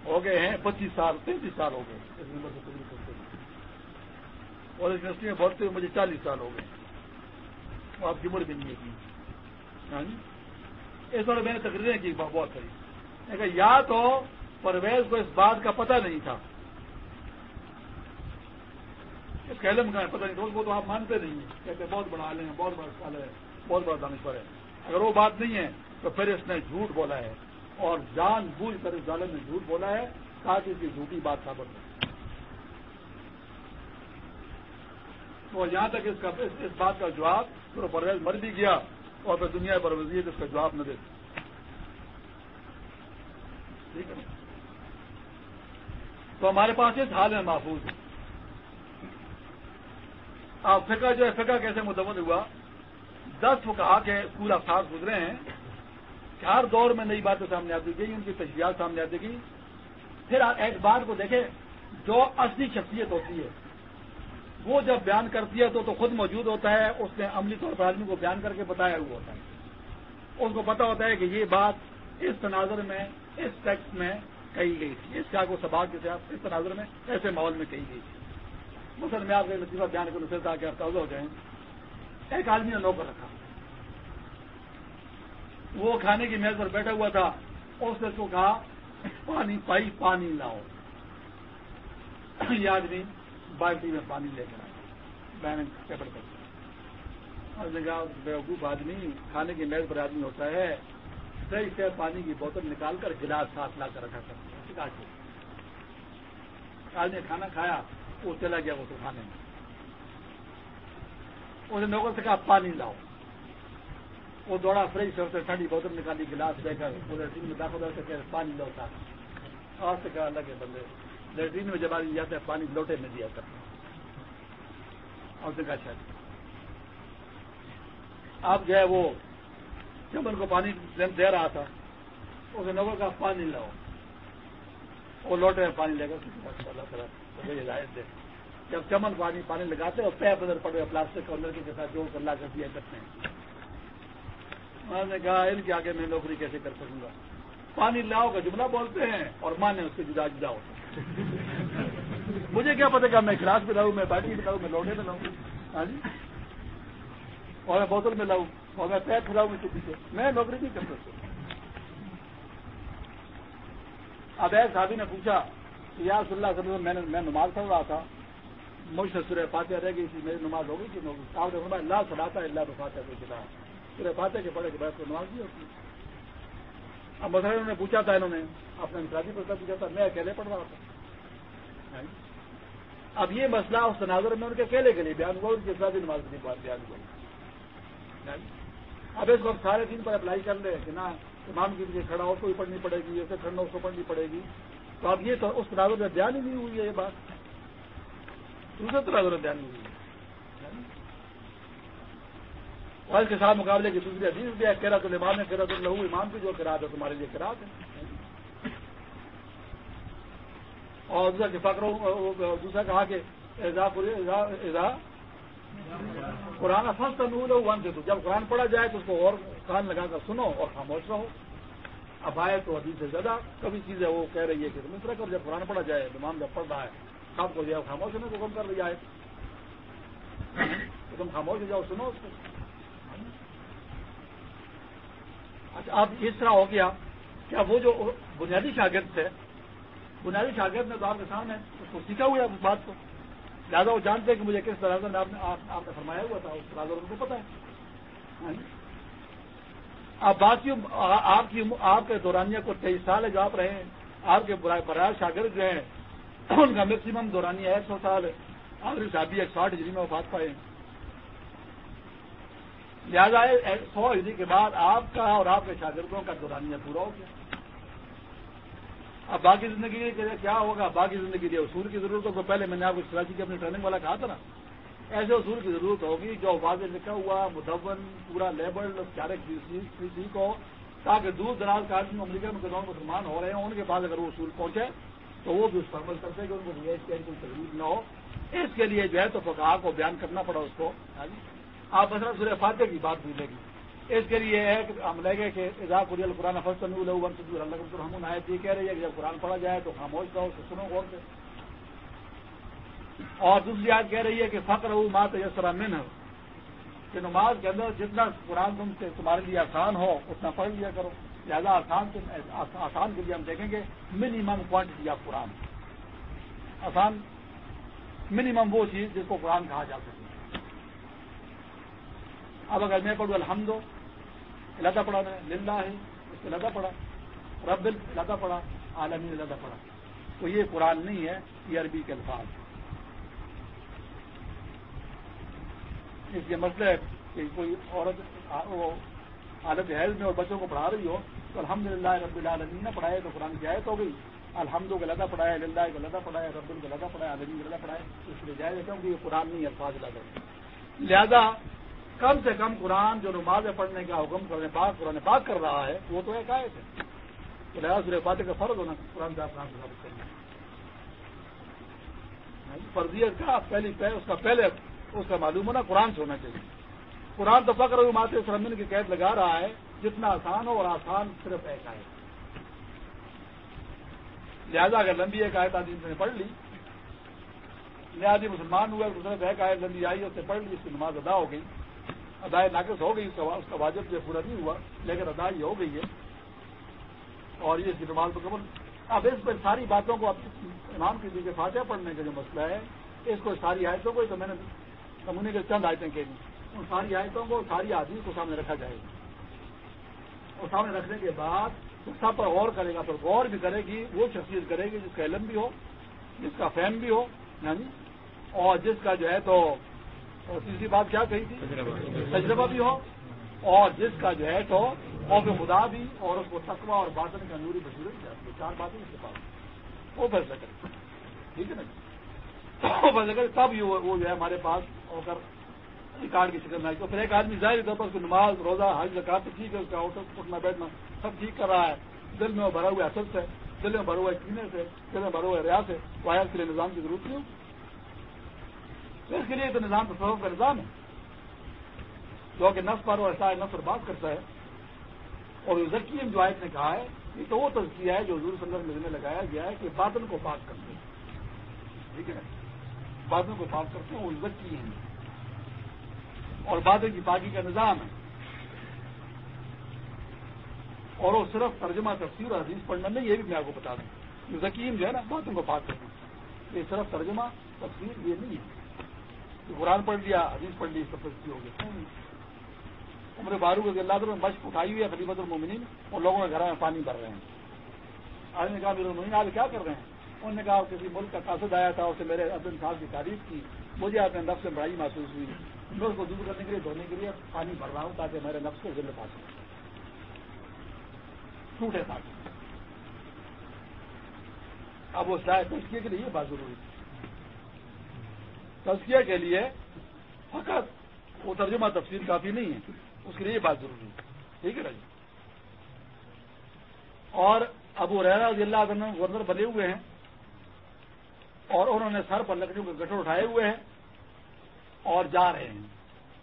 ہو گئے ہیں پچیس سال، تینتیس سال ہو گئے اس نمبر سے تقریر کرتے ہوئے۔ اور اس یونیورسٹی میں پڑھتے ہوئے مجھے چالیس سال ہو گئے۔ وہ آپ کی عمر بھی نہیں ہے۔ ہاں جی؟ اس بار میں نے تقریریں کی، بہت ساری۔ یا تو پرویز کو اس بات کا پتہ نہیں تھا۔ اس کے علم کا پتہ نہیں وہ تو آپ مانتے نہیں ہیں۔ کہتے بہت بڑا عالم ہے، بہت بڑا سال ہے، بہت بڑا دانشور ہے۔ اگر وہ بات نہیں ہے، تو پھر اس نے جھوٹ بولا ہے۔ اور جان بوجھ کر اس ظالم نے جھوٹ بولا ہے، تاکہ اس کی جھوٹی بات ثابت ہو۔ تو یہاں تک اس کا اس بات کا جواب پھر پرویز مر بھی گیا۔ اور پھر دنیا پر وزیر اس کا جواب نہ دے ٹھیک ہے تو ہمارے پاس اس حال میں محفوظ ہے۔ آپ فقہ جو ہے، فقہ کیسے متمد ہوا؟ دس فکا کے پورا ساتھ گزرے ہیں۔ کہ ہر دور میں نئی باتیں سامنے آتی گئی ان کی تجزیات سامنے آتی گئی پھر آپ ایک بات کو دیکھیں، جو اصلی شخصیت ہوتی ہے وہ جب بیان کرتی ہے تو تو خود موجود ہوتا ہے، اس نے عملی طور پر آدمی کو بیان کر کے بتایا ہوا ہوتا ہے۔ اس کو پتا ہوتا ہے کہ یہ بات اس تناظر میں، اس ٹیکسٹ میں کہی گئی تھی۔ اس کا کو سباق کے ساتھ اس تناظر میں، ایسے ماحول میں کہی گئی تھی۔ مسلم میں آپ کے لطیفہ بیان کرنے سے تاکہ آپ تازہ ہو جائیں۔ ایک آدمی نے نوکر رکھا۔ وہ کھانے کی میز پر بیٹھا ہوا تھا۔ اس نے اس کو کہا، پانی پائی، پانی لاؤ۔ یہ آدمی بالٹی میں پانی لے کر آیا میں پیپر کر بیوقوف آدمی، کھانے کی میز پر آدمی ہوتا ہے، صحیح سے پانی کی بوتل نکال کر گلاس ساتھ لا کر رکھا کرتا آدمی اچھا۔ کھانا کھایا، وہ چلا گیا وہ تو کھانے میں۔ اس نے نوکر سے کہا، پانی لاؤ۔ وہ دوڑا فریج سے ٹھنڈی بوتل نکالی، گلاس لے کر لیٹرین میں داخل ہوتا کہ پانی لوٹا۔ اور سے کہا الگ ہے بندے لیٹرین میں جب آدمی جاتا ہے، پانی لوٹے میں دیا کرتا اور سے کہا، شاید۔ جو ہے وہ جب ان کو پانی دے رہا تھا اس نے نوکر کہا پانی لاؤ۔ وہ لوٹے میں پانی لے کر۔ ہدایت دے۔ جب چمن پانی پانی لگاتے اور پیپ ادھر پڑے پلاسٹک اور لڑکے کے ساتھ جوڑ کر لا کر دیا کرتے ہیں۔ انہوں نے کہا، ان کے آگے میں نوکری کیسے کر سکوں گا؟ پانی لاؤ کا جملہ بولتے ہیں اور مانے اس سے جدا جدا ہوتا مجھے کیا پتا کہ میں گلاس میں لاؤں، میں باٹی میں لاؤں، میں لوٹے میں لاؤں۔ ہاں جی؟ اور میں بوتل میں لاؤں، اور میں پیک کھلاؤں اس کے پیچھے میں نوکری نہیں کر سکتا اب ایک صاحبی نے پوچھا کہ یا صلی اللہ وسلم، میں میں نماز پڑھ رہا تھا۔ مجھ سے سورہ فاتحہ رہ گئی تھی، میری نماز ہوگی کہ آپ نے اللہ سلاتا ہے اللہ تو کو کتاب سورہ فاتحہ کے پڑھے کے بعد کو نماز نہیں ہوتی۔ اب مسئلہ انہوں نے پوچھا تھا انہوں نے اپنے انفرادی پڑھتا پوچھا تھا میں اکیلے پڑھ رہا تھا اب یہ مسئلہ اس تناظر میں ان کے اکیلے کے لیے بیان ہوا ان کی انفرادی نماز کی بات بیان ہوا اب اس کو ہم سارے دن پر اپلائی کر لیں کہ نا امام کے لیے کھڑا ہو کوئی پڑھنی پڑے گی ایسے کھڑنا اس کو پڑھنی پڑے گی تو اب یہ تو اس تناظر میں بیان ہی نہیں ہوئی ہے یہ بات دوسرے تناظر میں بیان ہوئی ہے اور اس کے ساتھ مقابلے کی دوسری حدیث بھی ہے کہہ رہا تو امام نے کہہ تو لہو امام کی جو کرا ہے، تمہارے لیے کرا ہے۔ اور دوسرا کہ فکر دوسرا کہا کہ قرآن فسٹ نور ون سے تو جب قرآن پڑھا جائے تو اس کو اور کان لگا کر سنو اور خاموش رہو۔ اب آئے تو حدیث سے زیادہ کبھی چیز ہے وہ کہہ رہی ہے کہ تم اس طرح کر جب قرآن پڑھا جائے، امام جب پڑھ رہا ہے، سب کو جو ہے خاموش ہونے کو کم کر لیا ہے۔ تو تم خاموش ہو جاؤ، سنو اس کو اچھا اچھا، اب اس طرح ہو گیا کیا وہ جو بنیادی شاگرد تھے، بنیادی شاگرد نے تو آپ کے سامنے اس کو سیکھا ہوا ہے اس بات کو۔ لہٰذا وہ جانتے ہیں کہ مجھے کس طرح سے آپ نے فرمایا ہوا تھا، اس طرح ان کو پتا ہے۔ ہاں جی۔ اب بات کی آپ کی آپ کے دورانیہ کو تیئیس سال ہے جو آپ رہے ہیں، آپ کے برائے شاگرد جو ہیں، ان کا میکسیمم دورانیہ ایک سو سال۔ ہے آخری شادی ایک ساٹھ جی میں وہ بات پائے ہیں لہٰذا سو ہجری کے بعد آپ کا اور آپ کے شاگردوں کا دورانیہ پورا ہو گیا۔ اب باقی زندگی کے لیے کیا ہوگا؟ باقی زندگی کے اصول کی ضرورت ہوگا پہلے میں نے آپ کو کراچی کی اپنی ٹریننگ والا کہا تھا نا۔ ایسے اصول کی ضرورت ہوگی جو واضح لکھا ہوا، مدون، پورا لیبل سی کو تاکہ دور دراز کا آدمی امریکہ میں کسان مسلمان ہو رہے ہیں ان کے پاس اگر وہ اصول پہنچے تو وہ بھی اس پر عمل کرتے کہ ان کو رہائش کی کوئی تکلیف نہ ہو۔ اس کے لیے جو ہے تو فقہ کو بیان کرنا پڑا اس کو۔ ہاں جی؟ آپ مثلا سورہ فاتح کی بات بھولے گی اس کے لیے ہے کہ ہم لے گئے کہ اضاف القرآن فصل اللہ ہم یہ کہہ رہی ہے کہ جب قرآن پڑھا جائے تو خاموش رہو تو سنو غور سے اور دوسری آج کہہ رہی ہے کہ فخر ہو مات یسرا من ہو کہ نماز کے اندر جتنا قرآن تم سے تمہارے لیے آسان ہو، اتنا پڑھ لیا کرو۔ زیادہ آسان آسان کے لیے ہم دیکھیں گے منیمم کوانٹٹی آف قرآن۔ آسان منیمم وہ چیز جس کو قرآن کہا جا سکے۔ اب اگر میں پڑھوں، الحمد لدا پڑا میں، للہ ہے اس پہ لدا پڑا رب لدا پڑا عالمی لدا پڑا تو یہ قرآن نہیں ہے، یہ عربی کے الفاظ اس کے مسئلہ ہے کہ کوئی عورت، وہ حالت حیض میں اور بچوں کو پڑھا رہی ہو، تو الحمد للہ رب العالمین نے پڑھائے تو قرآن کی آیت ہو گئی۔ الحمد کو لدا پڑھایا، للہ کو لدا پڑھایا، رب کو لدا پڑھایا عالمی کو لدا پڑھایا، اس لیے جائے کیونکہ یہ قرآن نہیں الفاظ لگا لہذا کم سے کم قرآن جو نماز پڑھنے کا حکم قرآن پاک قرآن پاک کر رہا ہے، وہ تو ایک آیت ہے۔ تو لہٰذا سورہ فاتح کا فرض ہونا قرآن کا قرآن سے ثابت کرنا فرضیت کا پہلی اس کا پہلے اس کا معلوم ہونا قرآن سے ہونا چاہیے۔ قرآن تو فکر ماتے سرمن کی قید لگا رہا ہے، جتنا آسان ہو اور آسان صرف ایک آئے لہذا اگر لمبی ایک آیت آدمی نے پڑھ لی، لہٰذا مسلمان ہوا صرف ایک آیت لمبی آئی اس نے پڑھ لی، اس کی نماز ادا ہو گئی۔ ادائے ناقص ہو گئی اس کا واجب جو پورا نہیں ہوا، لیکن ادائی ہو گئی ہے۔ اور یہ جی نماز مکمل۔ اب اس پر ساری باتوں کو اب امام کی دیجیے فاتحہ پڑھنے کا جو مسئلہ ہے، اس کو ساری آیتوں کو تو میں نے نمونے کے چند آیتیں کہی ان ساری آیتوں کو، ساری آدمی کو سامنے رکھا جائے گا۔ اور سامنے رکھنے کے بعد سب پر غور کرے گا پھر غور بھی کرے گی، وہ شخصیت کرے گی جس کا علم بھی ہو، جس کا فہم بھی ہو یعنی اور جس کا جو ہے تو اور تیسری بات کیا کہی تھی؟ تجربہ بھی ہو اور جس کا جو ہے تو خوف خدا بھی اور اس کو تقوا اور باطن کا نوری بصورت بھی ہے چار باتیں اس کے پاس وہ فیصلہ کرے ٹھیک ہے نا جی؟ وہ فیصلہ کرے تب وہ جو ہے ہمارے پاس ہو کر کارڈ کی شکل میں آئی۔ تو پھر ایک آدمی ظاہر طور پر اس کی نماز، روزہ، حج زکات تو ٹھیک ہے، اس کا اٹھنا، بیٹھنا سب ٹھیک کر رہا ہے۔ دل میں وہ بھرا ہوا اصل سے۔ دل میں بھرا ہوا کینے سے، دل میں بھرا ہوا ریاض سے۔ واحد کے لیے نظام کی ضرورت نہیں ہوگی تو اس کے لیے تو نظام تصوف کا نظام ہے۔ جو کہ نفس پر ایسا ہے نفس پر بات کرتا ہے۔ اور ذکیم جو آیت نے کہا ہے، یہ تو وہ تزکیہ ہے جو حضور صلی اللہ علیہ وسلم لگایا گیا ہے کہ بادل کو پاک کرتے ہیں۔ ٹھیک ہے نا؟ بادل کو پاک کرتے ہیں، وہ ذکی ہیں۔ اور بادل کی پاکی کا نظام ہے۔ اور وہ صرف ترجمہ تفسیر اور حدیث پڑھنا نہیں، یہ بھی میں آپ کو بتا دوں۔ ذکیم جو ہے نا بادل کو پاک کرتے ہیں۔ یہ صرف ترجمہ، تفسیر، یہ نہیں ہے۔ قرآن پڑھ لیا، حدیث پڑھ لی، سب ہو گیا۔ عمر بارو رضی اللہ عنہ مشق اٹھائی ہوئی ہے خلیفت المومنین، اور لوگوں کے گھر میں پانی بھر رہے ہیں۔ آج نے کہا، میرے المومنین آج کیا کر رہے ہیں؟ انہوں نے کہا کسی ملک کا قاصد آیا تھا، اسے میرے عبد صاحب کی تعریف کی۔ مجھے اپنے نفس سے بڑائی محسوس ہوئی۔ میں اس کو دور کرنے کے لیے دھونے کے لیے پانی بھر رہا ہوں تاکہ میرے نفس کو ذل پا سکے ٹوٹے تاکہ اب وہ شاید تشکیے کے لیے یہ بات ضروری تھی تزکیہ کے لیے فقط وہ ترجمہ تفصیل کافی نہیں ہے۔ اس کے لیے یہ بات ضروری ہے۔ ٹھیک ہے نا اور ابو رحرا رضی اللہ عنہ گورنر بنے ہوئے ہیں۔ اور انہوں نے سر پر لکڑیوں کے گٹر اٹھائے ہوئے ہیں۔ اور جا رہے ہیں۔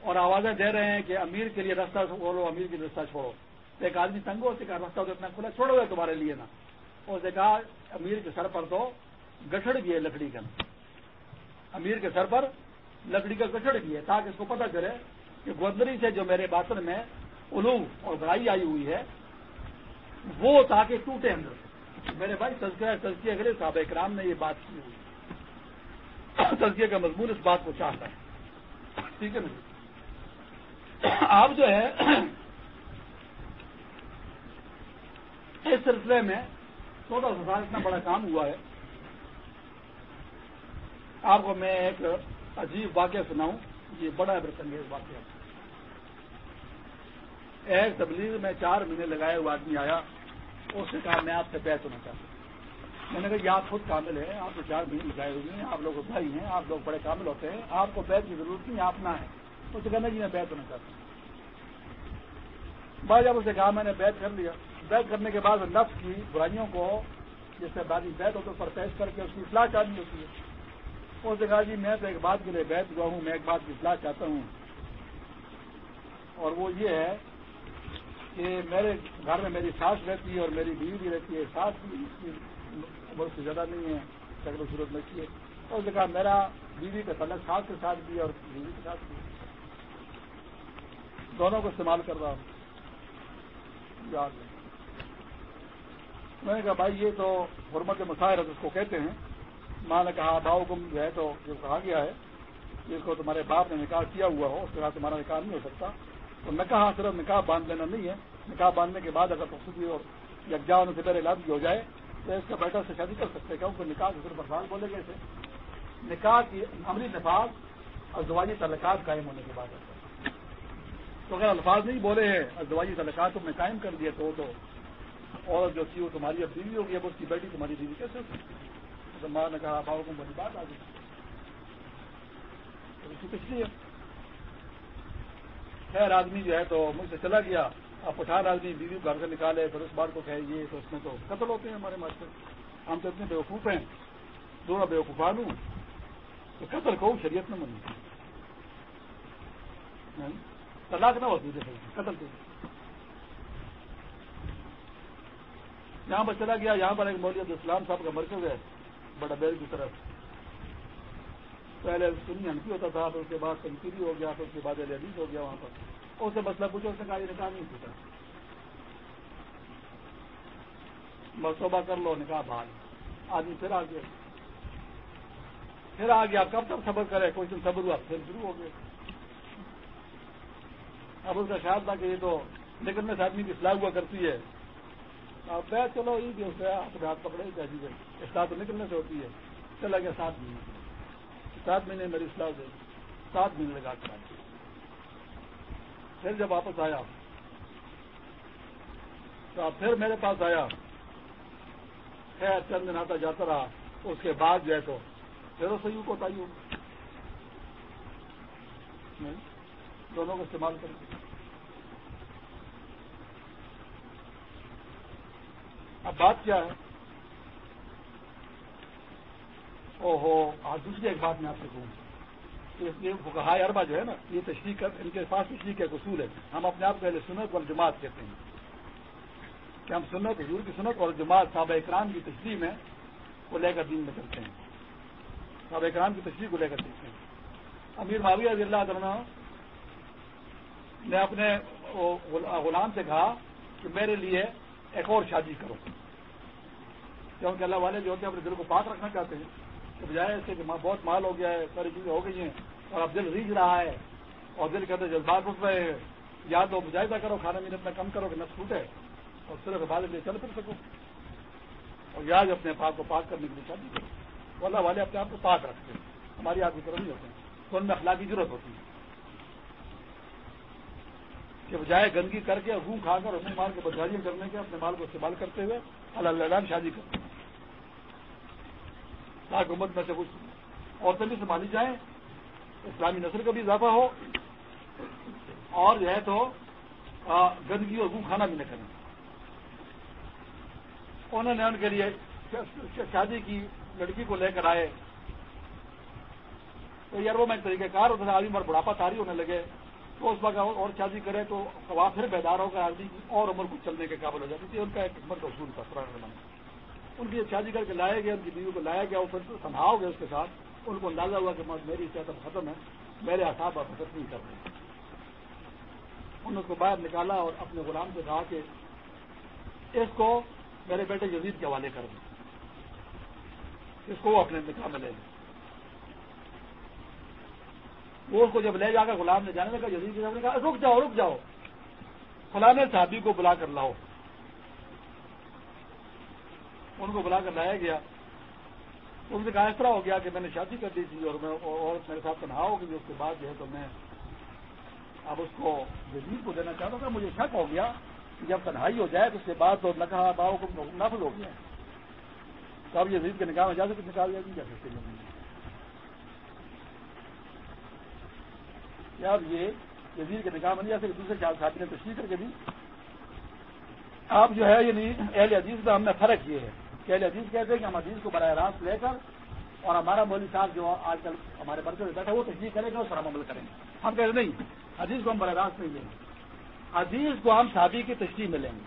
اور آوازیں دے رہے ہیں کہ امیر کے لیے رستہ چھوڑو امیر کے لیے رستہ چھوڑو۔ ایک آدمی تنگو اسے کہا رستہ تو اتنا کھلا چھوڑو گے تمہارے لیے نا۔ اسے کہا، امیر کے سر پر تو گٹھڑ بھی ہے لکڑی کا امیر کے سر پر لکڑی کا کچڑ بھی ہے تاکہ اس کو پتہ چلے کہ گودری سے جو میرے باطن میں علوم اور بڑائی آئی ہوئی ہے، وہ تاکہ ٹوٹے اندر میرے بھائی، تزکیہ تزکیہ کے لیے صاحب اکرام نے یہ بات کی ہوئی۔ تزکیہ کا مضمون اس بات کو چاہتا ہے۔ ٹھیک ہے نا؟ آپ جو ہے، اس سلسلے میں چودہ سال اتنا بڑا کام ہوا ہے۔ آپ کو میں ایک عجیب واقعہ سناؤں، یہ بڑا عبرت انگیز واقعہ ایک تبلیغ میں چار مہینے لگائے ہوئے آدمی آیا، اس نے کہا، میں آپ سے بیت ہونا چاہتا ہوں۔ میں نے کہا، یہ آپ خود کامل ہیں، آپ کو چار مہینے لگائے ہوئے ہیں، آپ لوگ بھائی ہیں، آپ لوگ بڑے کامل ہوتے ہیں، آپ کو بیت کی ضرورت نہیں، آپ نہ ہے اس سے کہنا جی میں بیت ہونا چاہتا ہوں۔ بھائی جب اسے کہا، میں نے بیت کر لیا۔ بیت کرنے کے بعد نفس کی برائیوں کو، جس سے بعد بیت ہوتے پر پیش کر کے اس کی اصلاح چاہنی ہوتی ہے۔ اس نے کہا جی میں تو ایک بات کے لیے بیٹھ ہوا ہوں، میں ایک بات کی اصلاح چاہتا ہوں۔ اور وہ یہ ہے کہ میرے گھر میں میری ساس رہتی ہے اور میری بیوی بھی رہتی ہے، ساس بھی عمر سے زیادہ نہیں ہے، شکل و صورت میں کی ہے اس نے کہا میرا بیوی کا تعلق ساس کے ساتھ بھی اور بیوی کے ساتھ بھی دونوں کو استعمال کر رہا ہوں۔ یاد میں نے کہا بھائی یہ تو حرمت مساحرت اس کو کہتے ہیں۔ ماں نے کہا باؤ گم جو ہے تو جو کہا گیا ہے جس کو تمہارے باپ نے نکاح کیا ہوا ہو، اس کے بعد تمہارا نکاح نہیں ہو سکتا. تو نکاح صرف نکاح باندھ لینا نہیں ہے۔ نکاح باندھنے کے بعد اگر تخصی اور یکجا ہونے سے پہلے بھی ہو جائے تو اس کا بیٹر سے شادی کر سکتے کیونکہ نکاح کے صرف افراد بولے گئے تھے۔ نکاح کی عملی نفاذ اور دوائی تعلقات قائم ہونے کے بعد تو اگر الفاظ نہیں بولے ہیں ازدواجی تعلقات تم نے قائم کر دیے تو تو اور جو تھی وہ تمہاری اب بیوی ہوگی، اب اس کی بیٹی تمہاری بیوی کیسے ماں نے کہا باؤ کو بڑی بات آ گئی۔ پچھلی ہے۔ خیر، آدمی جو ہے تو مجھ سے چلا گیا۔ اب پٹھان آدمی، بیوی گھر سے نکالے، پھر اس بار کو کہے، یہ تو اس میں تو قتل ہوتے ہیں ہمارے ماسٹر ہم تو اتنے بیوقوف ہیں۔ دونوں بیوقوفان ہوں۔ تو قتل کو شریعت میں منی ہاں؟ طلاق نہ ہوتی تھے قتل کے یہاں پر چلا گیا، یہاں پر ایک مولوی عبدالسلام صاحب کا مرکز ہے۔ بڑا بیل کی طرف۔ پہلے سنی ہنسی ہوتا تھا، پھر اس کے بعد تنقیدی ہو گیا، پھر اس کے بعد عدیز ہو گیا وہاں پر۔ اس سے مسئلہ پوچھا اس نے کہا یہ نکاح نہیں پوچھا مرتبہ کر لو، نکاح بھال آدمی پھر آ گیا پھر آ گیا کب تک صبر کرے کوئی دن صبر ہوا پھر شروع ہو گیا اب اس کا خیال تھا کہ یہ تو نکلنے سے آدمی کی اصلاح ہوا کرتی ہے۔ اب میں چلو یہ بھی اس اپنے ہاتھ پکڑے چاہیے اصلاح تو نکلنے سے ہوتی ہے۔ چلا گیا سات مہینے۔ سات مہینے میری اصلاح سے سات مہینے لگا کر پھر جب واپس آیا، تو پھر میرے پاس آیا۔ خیر، چند دن آتا جاتا رہا۔ اس کے بعد جو ہے تو پھر اس کو تائی دونوں کو استعمال کریں۔ اب بات کیا ہے؟ او ہو آج دوسری ایک بات میں آپ سے کہوں۔ یہ اربا جو ہے نا، یہ تشریح کر، ان کے پاس تشریح کا اصول ہے۔ ہم اپنے آپ پہلے سنت اور جماعت کہتے ہیں۔ کہ ہم سنت، حضور کی سنت اور جماعت صحابہ اکرام کی تشریح میں کو لے کر دین میں کرتے ہیں۔ صحابہ اکرام کی تشریح کو لے کر دیکھتے ہیں۔ امیر معاویہ رضی اللہ عنہ نے اپنے غلام سے کہا کہ میرے لیے ایک اور شادی کرو۔ کیونکہ اللہ والے جو ہوتے ہیں اپنے دل کو پاک رکھنا چاہتے ہیں۔ تو بجائے ایسے کہ بہت مال ہو گیا ہے، ساری چیزیں ہو گئی ہیں اور اب دل ریج رہا ہے اور دل کہتے جذبات اٹھ رہے ہیں۔ یا تو مجاہدہ کرو، کھانا پینا اتنا کم کرو کہ نہ چھوٹے اور صرف بعد لیے چل پھر سکو۔ اور یاد اپنے پاک کو پاک کرنے کے لیے شادی کرو۔ اللہ والے اپنے آپ کو پاک رکھتے ہیں۔ ہماری آپ کی طرح نہیں ہوتے ہیں۔ تو ان میں اخلاقی ضرورت ہوتی ہے۔ کہ بجائے گندگی کر کے گھوم کھا کر اپنے مال کو بداری کرنے کے اپنے مال کو استعمال کرتے ہوئے اللہ اللہ شادی کرتے ہیں۔ حکومت میں سے کچھ عورتیں بھی سنبھالی جائیں، اسلامی نسل کا بھی اضافہ ہو، اور جو ہے تو گندگی اور گھوم کھانا بھی نہ کریں انہوں نے ان کے لیے شادی کی، لڑکی کو لے کر آئے۔ تو یار وہ میں طریقہ کار ہوتا تھا آدمی پر بڑھاپا تاری ہونے لگے۔ تو اس وقت اور شادی کرے تو ہوا پھر بیدار ہو کر آدمی اور عمر کو چلنے کے قابل ہو جاتی تھی، ان کا ایک قسمت کا اصول تھا پرانے زمانے ان کی شادی کر کے لائے گئے، ان کی بیوی کو لایا گیا وہ پھر سنبھاؤ گے اس کے ساتھ۔ ان کو اندازہ ہوا کہ میری صحت ختم ہے، میرے احساب اور حسد نہیں کر رہے۔ انہوں کو باہر نکالا اور اپنے غلام سے کہا کہ اس کو میرے بیٹے جزید کے حوالے کر دیں اس کو وہ اپنے نکاح میں لے لیں وہ اس کو جب لے جا کر غلام نے جانے لگا جزید نے کہا، رک جاؤ رک جاؤ۔ فلانے صحابی کو بلا کر لاؤ۔ ان کو بلا کر لایا گیا۔ ان سے کہا، اس طرح ہو گیا کہ میں نے شادی کر دی تھی اور میں، عورت میرے ساتھ تنہا ہو گئی اس کے بعد جو ہے تو میں اب اس کو جزید کو دینا چاہتا تھا۔ مجھے شک ہو گیا کہ جب تنہائی ہو جائے تو اس کے بعد تو نہ کہا باؤ کو نافذ ہو گیا۔ تو اب یہ کے نکاح میں جا سکتے نکال دیا جا سکتے۔ اب یہ جزیر کے نکاح نہیں جا سکتے دوسرے چار ساتھی نے تشریح کر کے بھی آپ جو ہے یعنی اہل عزیز کا ہم نے فرق یہ ہے کہ اہل عزیز کہتے ہیں کہ ہم عزیز کو براہ راست لے کر اور ہمارا مولوی صاحب جو آج کل ہمارے برقرار بیٹھا وہ تشریح کرے گا اور سرم عمل کریں گے۔ ہم کہتے نہیں عزیز کو ہم براہ راست نہیں لیں گے۔ عزیز کو ہم شادی کی تشریح میں لیں گے۔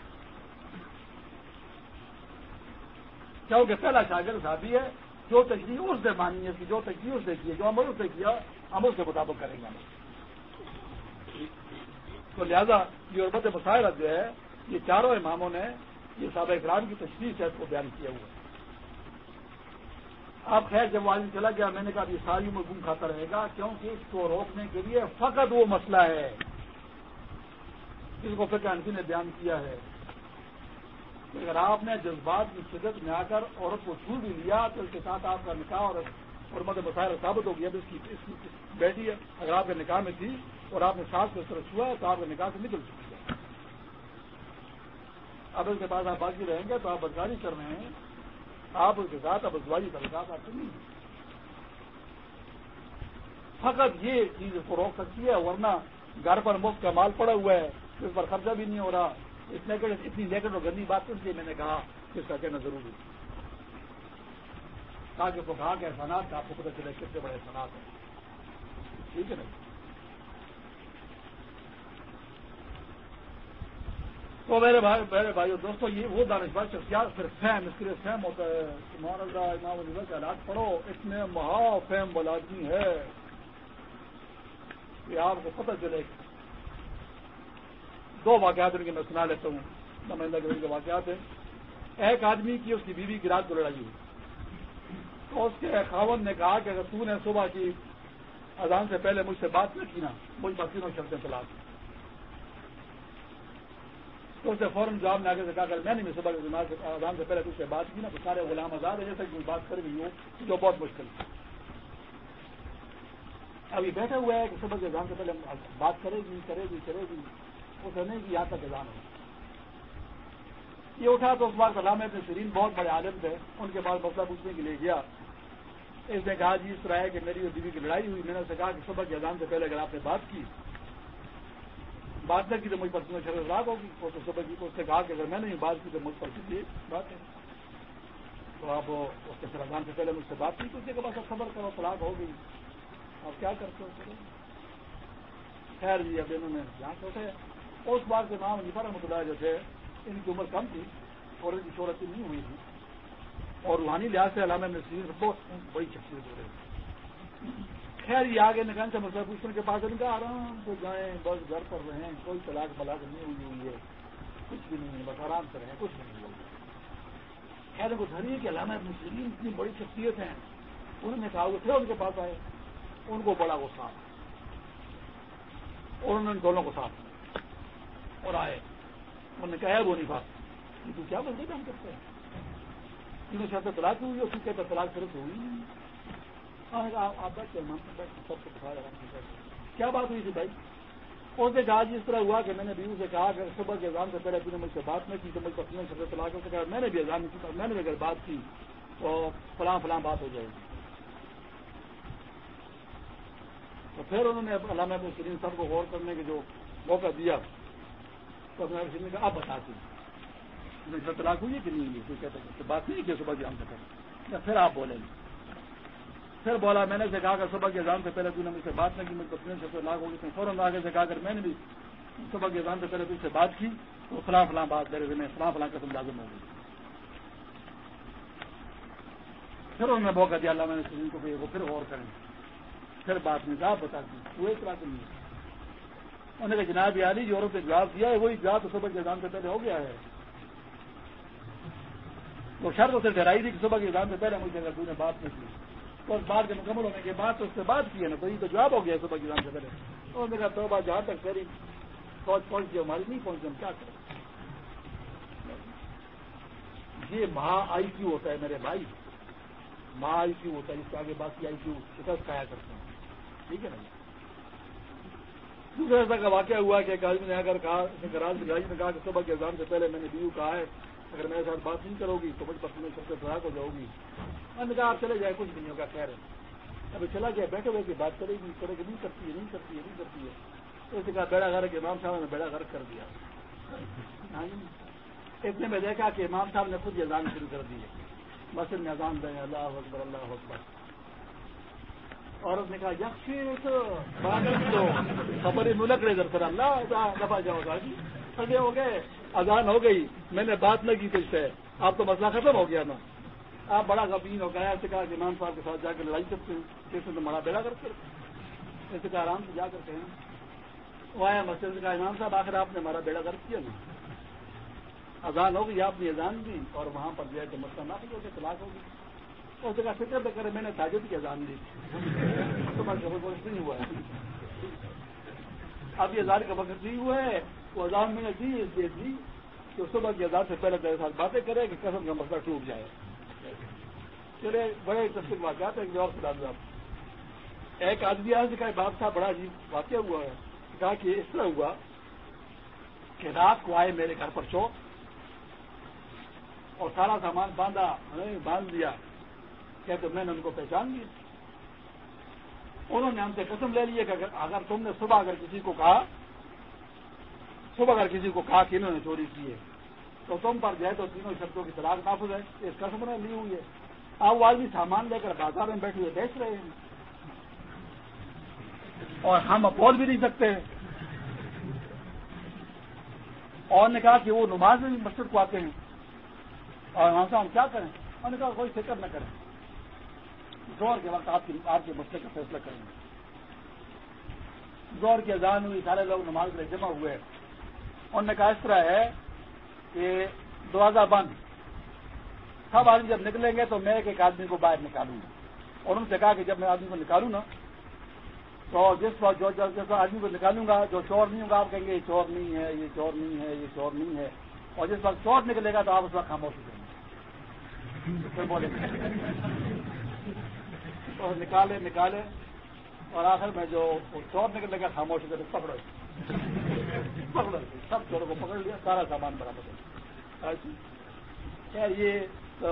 کیونکہ پہلا شاگرد شادی ہے، جو تشریح اس سے مانی ہے جو تشریح اس سے کی ہے، جو عمل اس سے کیا، ہم اس کے مطابق کریں گے۔ تو لہذا یہ عربت مسائل جو ہے، یہ چاروں اماموں نے یہ صحابہ اکرام کی تشریح سے کو بیان کیا ہوا اب خیر، جب وہ آدمی چلا گیا، میں نے کہا یہ ساری میں گم کھاتا رہے گا، کیونکہ اس کو روکنے کے لیے فقط وہ مسئلہ ہے۔ جس کو فکر انسی نے بیان کیا ہے۔ کہ اگر آپ نے جذبات کی شدت میں آ کر عورت کو چھو بھی لیا، تو اس کے ساتھ آپ کا نکاح اور حرمت مسائل ثابت ہو گیا۔ اس کی اس کی بیٹی اگر آپ کے نکاح میں تھی اور آپ نے ساتھ کو اس طرح چھوا ہے تو آپ کے نکاح سے نکل چکی ہے اب اس کے بعد آپ باقی رہیں گے تو آپ بدکاری کر رہے ہیں۔ آپ اس کے ساتھ اب ازواجی تعلقات آپ نہیں فقط یہ چیز اس کو روک سکتی ہے، ورنہ گھر پر مفت کا مال پڑا ہوا ہے، اس پر خرچہ بھی نہیں ہو رہا۔ اتنے اتنی نیکٹ اور گندی بات اس لیے میں نے کہا کہ اس کا کہنا ضروری تاکہ وہ کہا کہ احسانات کا آپ کو پتہ چلے کتنے بڑے احسانات ہیں۔ ٹھیک ہے نا؟ تو میرے بھائی میرے بھائی دوستوں یہ وہ دانش بات کیا پھر فہم اس کے لیے فہم ہوتا ہے۔ مان اللہ امام الزا کے حالات پڑھو اتنے مہا فہم بل آدمی ہے۔ کہ آپ کو پتہ چلے دو واقعات ان کے میں سنا لیتا ہوں۔ نمائندہ گرین کے واقعات ہیں۔ ایک آدمی کی اس کی بیوی کی رات کو لڑائی ہوئی۔ تو اس کے خاون نے کہا کہ اگر تو نے صبح کی اذان سے پہلے مجھ سے بات نہ کی نا، مجھ پر تینوں شرطیں طلاق تو اسے فوراً جواب میں آگے سے کہا کر میں نے صبح کے اذان سے پہلے تجھ سے بات کی نا، تو سارے غلام آزاد ہے جیسے کوئی بات کر گئی ہو جو بہت مشکل ہے۔ ابھی بیٹھا ہوا ہے کہ صبح کے اذان سے پہلے بات کرے گی کرے گی کرے گی اسے نہیں کہ یہاں تک اذان ہو۔ یہ اٹھا تو اس بار علامہ ابن سرین بہت بڑے عالم تھے، ان کے بعد مسئلہ پوچھنے کے لیے گیا۔ اس نے کہا جی اس طرح ہے کہ میری اور بیوی کی لڑائی ہوئی۔ میں نے اسے کہا کہ صبح کے اذان سے پہلے اگر آپ نے بات کی بات نہ کی تو مجھ پر تمہیں شرط رات ہوگی۔ وہ تو صبح اس نے کہا کہ اگر میں نے بات کی تو مجھ پر کسی بات ہے۔ تو آپ اس کے اذان سے پہلے مجھ سے بات کی تو اس کے بعد خبر کرو، طلاق ہو گئی۔ آپ کیا کرتے ہو خیر جی اب انہوں نے جہاں سے اس بار کے نام نفر رحمۃ اللہ جو تھے، ان کی عمر کم تھی اور ان کی شہرت نہیں ہوئی تھی۔ اور روحانی لحاظ سے علامہ نصیر بہت بڑی شخصیت ہو رہی تھی۔ خیر، یہ آگے نکان سے مسئلہ پوچھنے کے بعد ان کا آرام سے جائیں، بس گھر پر رہیں، کوئی طلاق بلاک نہیں ہوئی ہوئی ہے۔ کچھ بھی نہیں ہے، بس آرام سے رہیں، کچھ نہیں ہوگا خیر ان کو دھریے کہ علامہ مسلم اتنی بڑی شخصیت ہیں، انہوں نے کہا وہ تھے ان کے پاس آئے، ان کو بڑا غصہ اور انہوں نے دونوں کو ساتھ اور آئے۔ انہوں نے کہا وہ نہیں بات تو کیا بندے کام کرتے ہیں انہوں شاید طلاق ہوئی اور کہتے طلاق صرف ہوئی آپ بیٹھتے سب کو دکھا کیا بات ہوئی تھی بھائی؟ اس نے کہا جی اس طرح ہوا کہ میں نے بیوی سے کہا کہ صبح کے اذان سے پہلے تھی نے مجھ سے بات نہیں کی، تو مجھ پر شبد طلاق سے کہا، میں نے بھی اذان کی، میں نے بھی اگر بات کی تو فلاں فلاں بات ہو جائے گی۔ تو پھر انہوں نے علامہ سلیم صاحب کو غور کرنے کے جو موقع دیا، تو اپنے سلیم کا اب بتا دیں۔ طلاق ہوئی ہے کہ نہیں ہوئی کہتے ہیں بات نہیں کی صبح کے اذان سے پہلے۔ پھر آپ بولیں۔ گے پھر بولا میں نے سے کہا کہ صبح کے اذان سے پہلے تو نے مجھ سے بات نہیں کی، مجھ کو سے لاکھ ہوگی فوراً آگے سے کہا کر میں نے بھی صبح کے اذان سے پہلے تجھ سے بات کی، تو فلاں فلاں بات میرے دن فلاں فلاں قسم لازم ہو گئی۔ پھر انہوں نے موقع دیا اللہ میں نے سلیم کو کہ وہ پھر غور کریں۔ پھر بات نہیں آپ بتا دی۔ وہ اس طرح سے نہیں۔ انہوں نے کہا جناب عالی جو عورت نے جواب دیا ہے، وہی جواب تو صبح کے اذان سے پہلے ہو گیا ہے۔ تو شرط اسے ڈرائی تھی کہ صبح کے اذان سے پہلے مجھے اگر تو نے بات نہیں کی۔ تو اس بات کے مکمل ہونے کے بعد تو اس سے بات کی ہے نا تو یہ تو جواب ہو گیا صبح کے سے پہلے۔ تو میرا دو بات جہاں تک پہلی سوچ پہنچ گئی، ہماری نہیں پہنچی، ہم کیا کریں؟ یہ مہا آئی کیو ہوتا ہے میرے بھائی۔ مہا آئی کیو ہوتا ہے اس کے آگے باقی آئی کیو شکست کھایا کرتے ہیں ٹھیک ہے نا جی؟ دوسرا ایسا کا واقعہ ہوا کہ ایک آدمی نے اگر کہا گراج نے کہا کہ صبح کے اذان سے پہلے میں نے بیو کہا ہے اگر میرے ساتھ بات نہیں کرو گی تو مجھ پر سب سے فراق ہو جاؤ گی۔ میں نے کہا آپ چلے جائے کچھ نہیں ہوگا خیر ہے۔ ابھی چلا گیا، بیٹھے ہوئے کہ بات کرے گی کرے گی، نہیں کرتی ہے، نہیں کرتی ہے، نہیں کرتی ہے۔ تو اس نے کہا، بیڑا گھر کے امام صاحب نے بیڑا غرق کر دیا۔ ہاں جی۔ اتنے میں دیکھا کہ امام صاحب نے خود اذان شروع کر دی ہے۔ مسجد میں اذان دیں، اللہ اکبر اللہ اکبر۔ عورت نے کہا یک خبر ملک رہے سر اللہ دفاع جاؤ گا جی سگے ہو گئے، اذان ہو گئی، میں نے بات نہ کی تجھ سے۔ آپ تو مسئلہ ختم ہو گیا نا۔ آپ بڑا غبین ہو گیا ایسے کہا کہ امام صاحب کے ساتھ جا کے لڑائی کرتے ہیں تو بڑا بیڑا کرتے ایسے کہا آرام سے جا کر کہیں وہ آیا مسجد کا امام صاحب، آخر آپ نے ہمارا بیڑا گرد کیا نا۔ اذان ہوگی آپ نے اذان دی اور وہاں پر جو ہے کہ مسئلہ نہ ہو گیا، طلاق ہوگی اس جگہ فکر پہ کرے، میں نے تاجد کی اذان دی۔ تو بس وقت نہیں ہوا ہے۔ اب یہ اذان کا وقت نہیں ہوا ہے۔ وہ اذان میں نے دی، اس لیے دی کہ صبح کی اذان سے پہلے میرے ساتھ باتیں کرے کہ قسم کا مسئلہ ٹوٹ جائے۔ چلے، بڑے تصویر واقعات ہیں اور خدا صاحب ایک آدمی آج کا بات تھا، بڑا عجیب واقعہ ہوا ہے۔ کہا کہ اس طرح ہوا کہ رات کو آئے میرے گھر پر چوک اور سارا سامان باندھا باندھ دیا کہ تو میں نے ان کو پہچان لیا انہوں نے ہم سے قسم لے لیے کہ اگر تم نے صبح اگر کسی کو کہا صبح اگر کسی کو کہا کہ انہوں نے چوری کی ہے، تو تم پر جائے تو تینوں شبدوں کی طلاق نافذ ہے۔ اس قسم نے لی ہوئی ہے۔ اب وہ آدمی سامان لے کر بازار میں بیٹھے ہوئے بیچ رہے ہیں۔ اور ہم اب بول بھی نہیں سکتے۔ اور نے کہا کہ وہ نماز میں بھی مسجد کو آتے ہیں۔ اور وہاں سے ہم کیا کریں؟ انہوں نے کہا کوئی فکر نہ کریں۔ زور کے وقت آپ آپ کے مسئلے کا فیصلہ کریں۔ گے زور کی اذان ہوئی، سارے لوگ نماز میں جمع ہوئے۔ انہوں نے کہا اس طرح ہے کہ دروازہ بند سب آدمی جب نکلیں گے تو میں ایک ایک آدمی کو باہر نکالوں گا۔ اور ان سے کہا کہ جب میں آدمی کو نکالوں نا، تو جس وقت جو جس آدمی کو نکالوں گا، جو چور نہیں ہوگا، آپ کہیں گے یہ چور نہیں ہے، یہ چور نہیں ہے، یہ چور نہیں ہے۔ اور جس وقت چور نکلے گا تو آپ اس وقت خاموش ہو جائیں گے۔ اور نکالے نکالے اور آخر میں جو چور نکلنے کا خاموش ہو جائے پکڑو۔ سب چوروں کو پکڑ لیا سارا سامان برابر خیر یہ تو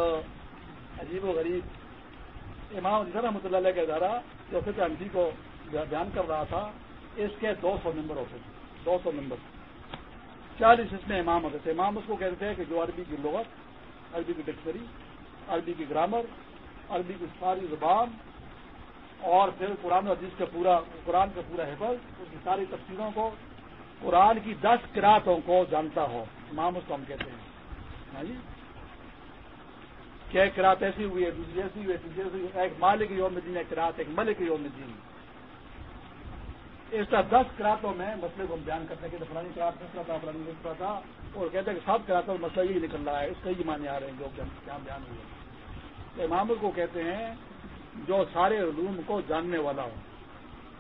عجیب و غریب امام جسر رحمۃ اللہ علیہ کا ادارہ جو فکر انٹی کو بیان کر رہا تھا اس کے دو سو ممبر ہوتے تھے دو سو ممبر چالیس اس میں امام ہوتے تھے امام اس کو کہتے ہیں کہ جو عربی کی لغت عربی کی ڈکشنری عربی کی گرامر عربی کی ساری زبان اور پھر قرآن حدیث کا پورا قرآن کا پورا حفظ، اس کی ساری تفصیلوں کو قرآن کی دس کراطوں کو جانتا ہو، امام اس کو ہم کہتے ہیں۔ ہاں جی؟ کیا ایک رات ایسی ہوئی ہے، دوسری ایسی ہوئی ہے، تیسری ایسی ہوئی ایک مالک یوم دین ایک رات ایک ملک یوم دین اس طرح دس کراتوں میں مسئلے کو ہم بیان کرتے ہیں کہ فلانی کرات مسئلہ تھا، فلانی مسئلہ تھا، اور کہتے ہیں کہ سب کراتوں میں مسئلہ یہی نکل رہا ہے، اس کا ہی معنی آ رہے ہیں جو بیان ہوئے امام کو کہتے ہیں جو سارے علوم کو جاننے والا ہو۔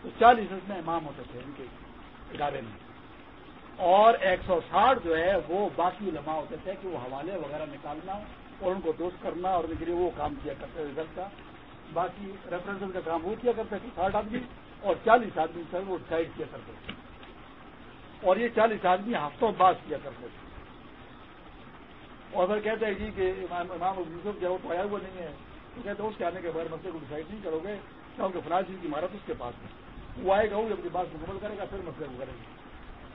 تو چالیس اس میں امام ہوتے تھے ان کے ادارے میں۔ اور ایک سو ساٹھ جو ہے وہ باقی علماء ہوتے تھے کہ وہ حوالے وغیرہ نکالنا اور ان کو دوست کرنا اور ان کے لیے وہ کام کیا کرتے رزلٹ کا باقی ریفرنس کا کام وہ کیا کرتے تھے۔ ساٹھ آدمی اور چالیس آدمی سر وہ ڈسائڈ کیا کرتے تھے۔ اور یہ چالیس آدمی ہفتوں بعد کیا کرتے تھے۔ اور پھر کہتے ہیں جی کہ امام یوسف جو ہے وہ تو آیا ہوا نہیں ہے۔ کہتے ہیں اس کے آنے کے بغیر مسئلے کو ڈسائڈ نہیں کرو گے، کیونکہ فلاں چیز کی عمارت اس کے پاس ہے۔ وہ آئے گا، وہ اپنی بات مکمل کرے گا، پھر مسئلے کو کرے گا۔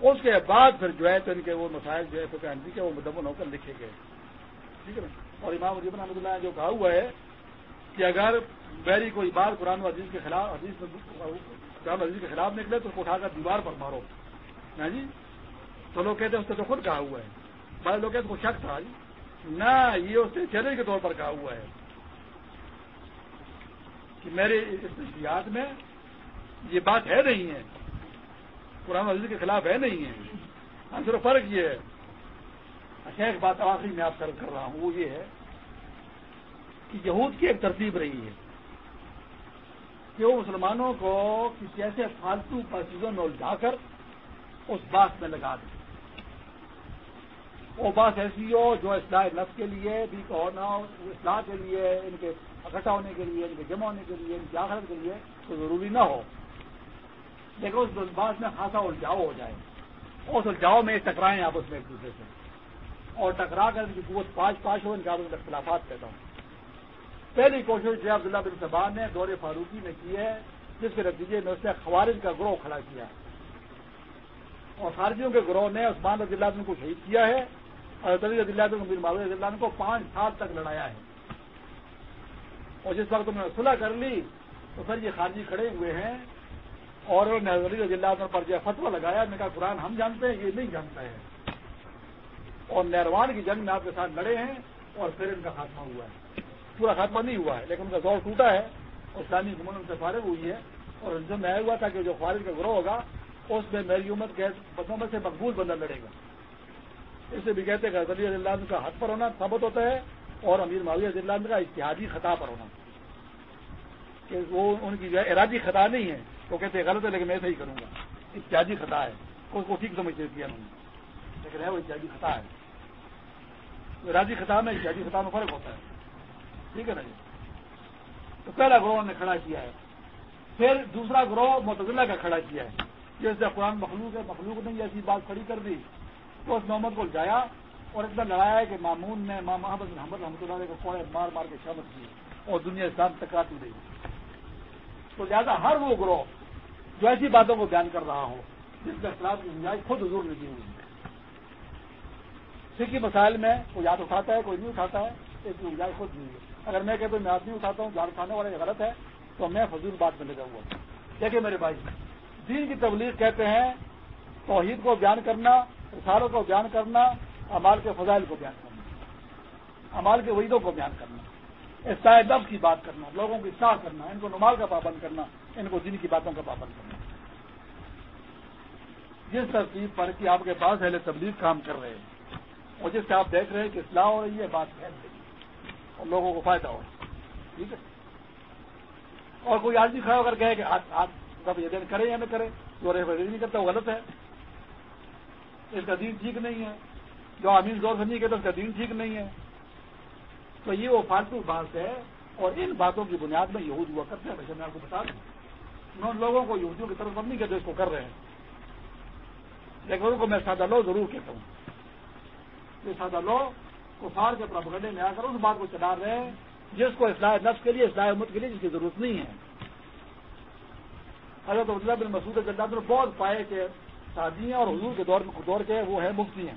اس کے بعد پھر جو ہے تو ان کے وہ مسائل جو ہے تو کے وہ مدمن ہو کر لکھے گئے۔ ٹھیک ہے نا؟ اور امام عجیب رحمۃ اللہ جو کہا ہوا ہے کہ اگر بیری کوئی بار قرآن و عزیز کے خلاف، حدیث قرآن عزیز کے خلاف نکلے تو اس کو اٹھا کر دیوار پر مارو۔ نا جی؟ تو لوگ کہتے ہیں اس نے تو خود کہا ہوا ہے۔ بعض لوگ کہتے ہیں شک تھا۔ جی نہ، یہ اس نے چیلنج کے طور پر کہا ہوا ہے۔ کہ میرے اس میں یہ بات ہے نہیں ہے۔ قرآن عزیز کے خلاف ہے نہیں ہے۔ ہم صرف فرق یہ ہے۔ اچھا ایک بات آخری میں آپ کر رہا ہوں، وہ یہ ہے کہ یہود کی ایک ترتیب رہی ہے کہ وہ مسلمانوں کو کسی ایسے فالتو چیزوں میں الجھا کر اس بات میں لگا دیں۔ وہ بات ایسی ہو جو اصلاح نفس کے لیے بھی ہونا اصلاح کے لیے، ان کے اکٹھا ہونے کے لیے، ان کے جمع ہونے کے لیے، ان کی آخرت کے لیے تو ضروری نہ ہو۔ لیکن اس بات میں خاصا الجھاؤ ہو جائے۔ اس الجھاؤ میں ٹکرائیں آپس میں ایک دوسرے سے۔ اور ٹکرا کر ان کی قوت پانچ پانچ ہو، ان کے آپس میں اختلافات پیدا ہوں۔ پہلی کوشش جو عبداللہ بن صبان نے دور فاروقی نے کی ہے، جس کے نتیجے میں اس نے خوارج کا گروہ کھڑا کیا۔ اور خارجیوں کے گروہ نے عثمان رضی اللہ عنہ کو شہید کیا ہے۔ اور اللہ کو پانچ سال تک لڑایا ہے۔ اور جس وقت انہوں نے صلح کر لی، تو پھر یہ خارجی کھڑے ہوئے ہیں اور انہوں نے رضی اللہ عنہ پر جو فتوا لگایا۔ نے کہا، قرآن ہم جانتے ہیں، یہ نہیں جانتا ہے۔ اور نیروان کی جنگ میں آپ کے ساتھ لڑے ہیں اور پھر ان کا خاتمہ ہوا ہے۔ پورا خاتمہ نہیں ہوا ہے، لیکن ان کا زور ٹوٹا ہے۔ اور اسلامی حکومت ان سے فارغ ہوئی ہے۔ اور جو میں ہوا تھا کہ جو خارج کا گروہ ہوگا، اس میں میری امت کے بندوں میں سے مقبول بندہ لڑے گا۔ اس سے بھی کہتے ہیں کہ علی اللہ کا حق پر ہونا ثابت ہوتا ہے اور امیر معاویہ رضی اللہ کا اتحادی خطا پر ہونا کہ وہ ان کی جو ہے ارادی خطا نہیں ہے، وہ کہتے ہیں غلط ہے لیکن میں صحیح کروں گا۔ اتحادی خطا ہے۔ کوئی کو ٹھیک سمجھتے کیا انہوں نے لیکن ہے وہ اتحادی خطا ہے۔ ارادی خطا میں اتحادی خطا میں فرق ہوتا ہے۔ ٹھیک ہے نا جی؟ تو پہلا گروہ نے کھڑا کیا ہے۔ پھر دوسرا گروہ متضلہ کا کھڑا کیا ہے۔ جیسے قرآن مخلوق ہے، مخلوق نے ایسی بات کھڑی کر دی۔ تو اس محمد کو جایا اور اتنا لڑایا ہے کہ مامون نے ماں محمد محمد رحمۃ اللہ علیہ کو کوڑے مار مار کے شامت کی اور دنیا اسلام تک آتی رہی تو لہٰذا ہر وہ گروہ جو ایسی باتوں کو بیان کر رہا ہو، جس کا اخلاق کی گنجائش خود حضور نے دی ہوئی سکھی مسائل میں کوئی یاد اٹھاتا ہے، کوئی نہیں اٹھاتا ہے ایک گنجائش خود دی ہوئی ہے۔ اگر میں کہتا ہوں میں آدمی اٹھاتا ہوں، جان اٹھانے والے غلط ہے، تو میں فضول بات میں لگا ہوا دیکھیں میرے بھائی، دین کی تبلیغ کہتے ہیں توحید کو بیان کرنا رسالوں کو بیان کرنا امال کے فضائل کو بیان کرنا امال کے وعیدوں کو بیان کرنا اصلاح کی بات کرنا، لوگوں کی اصلاح کرنا، ان کو نمال کا پابند کرنا، ان کو دین کی باتوں کا پابند کرنا۔ جس ترتیب پر کہ آپ کے پاس اہل تبلیغ کام کر رہے ہیں، اور جس سے آپ دیکھ رہے ہیں کہ اصلاح ہو رہی ہے، بات ہے، اور لوگوں کو فائدہ ہو ٹھیک ہے؟ اور کوئی آدمی کھڑا ہو کر کہے کہ آپ کب یہ دن کرے یا نہ کرے، جو رہے نہیں کرتا، وہ غلط ہے۔ اس کا دین ٹھیک نہیں ہے۔ جو امین زور سے نہیں کہتا اس کا دین ٹھیک نہیں ہے۔ تو یہ وہ فالتو بات ہے اور ان باتوں کی بنیاد میں یہود ہوا کرتے ہیں۔ ویسے میں آپ کو بتا دوں۔ میں ان لوگوں کو یہودیوں کی طرف نہیں کہتے اس کو کر رہے ہیں۔ لیکن ان کو میں سادہ لو ضرور کہتا ہوں۔ یہ سادہ لو کفار کے پراپگنڈے میں آ کر اس بات کو چلا رہے ہیں۔ جس کو اصلاح نفس کے لیے، اصلاح امت کے لیے جس کی ضرورت نہیں ہے۔ حضرت عبداللہ بن مسعود جلد بہت پائے کہ شادی اور حضور کے دور میں دور کے وہ ہیں، مفتی ہیں۔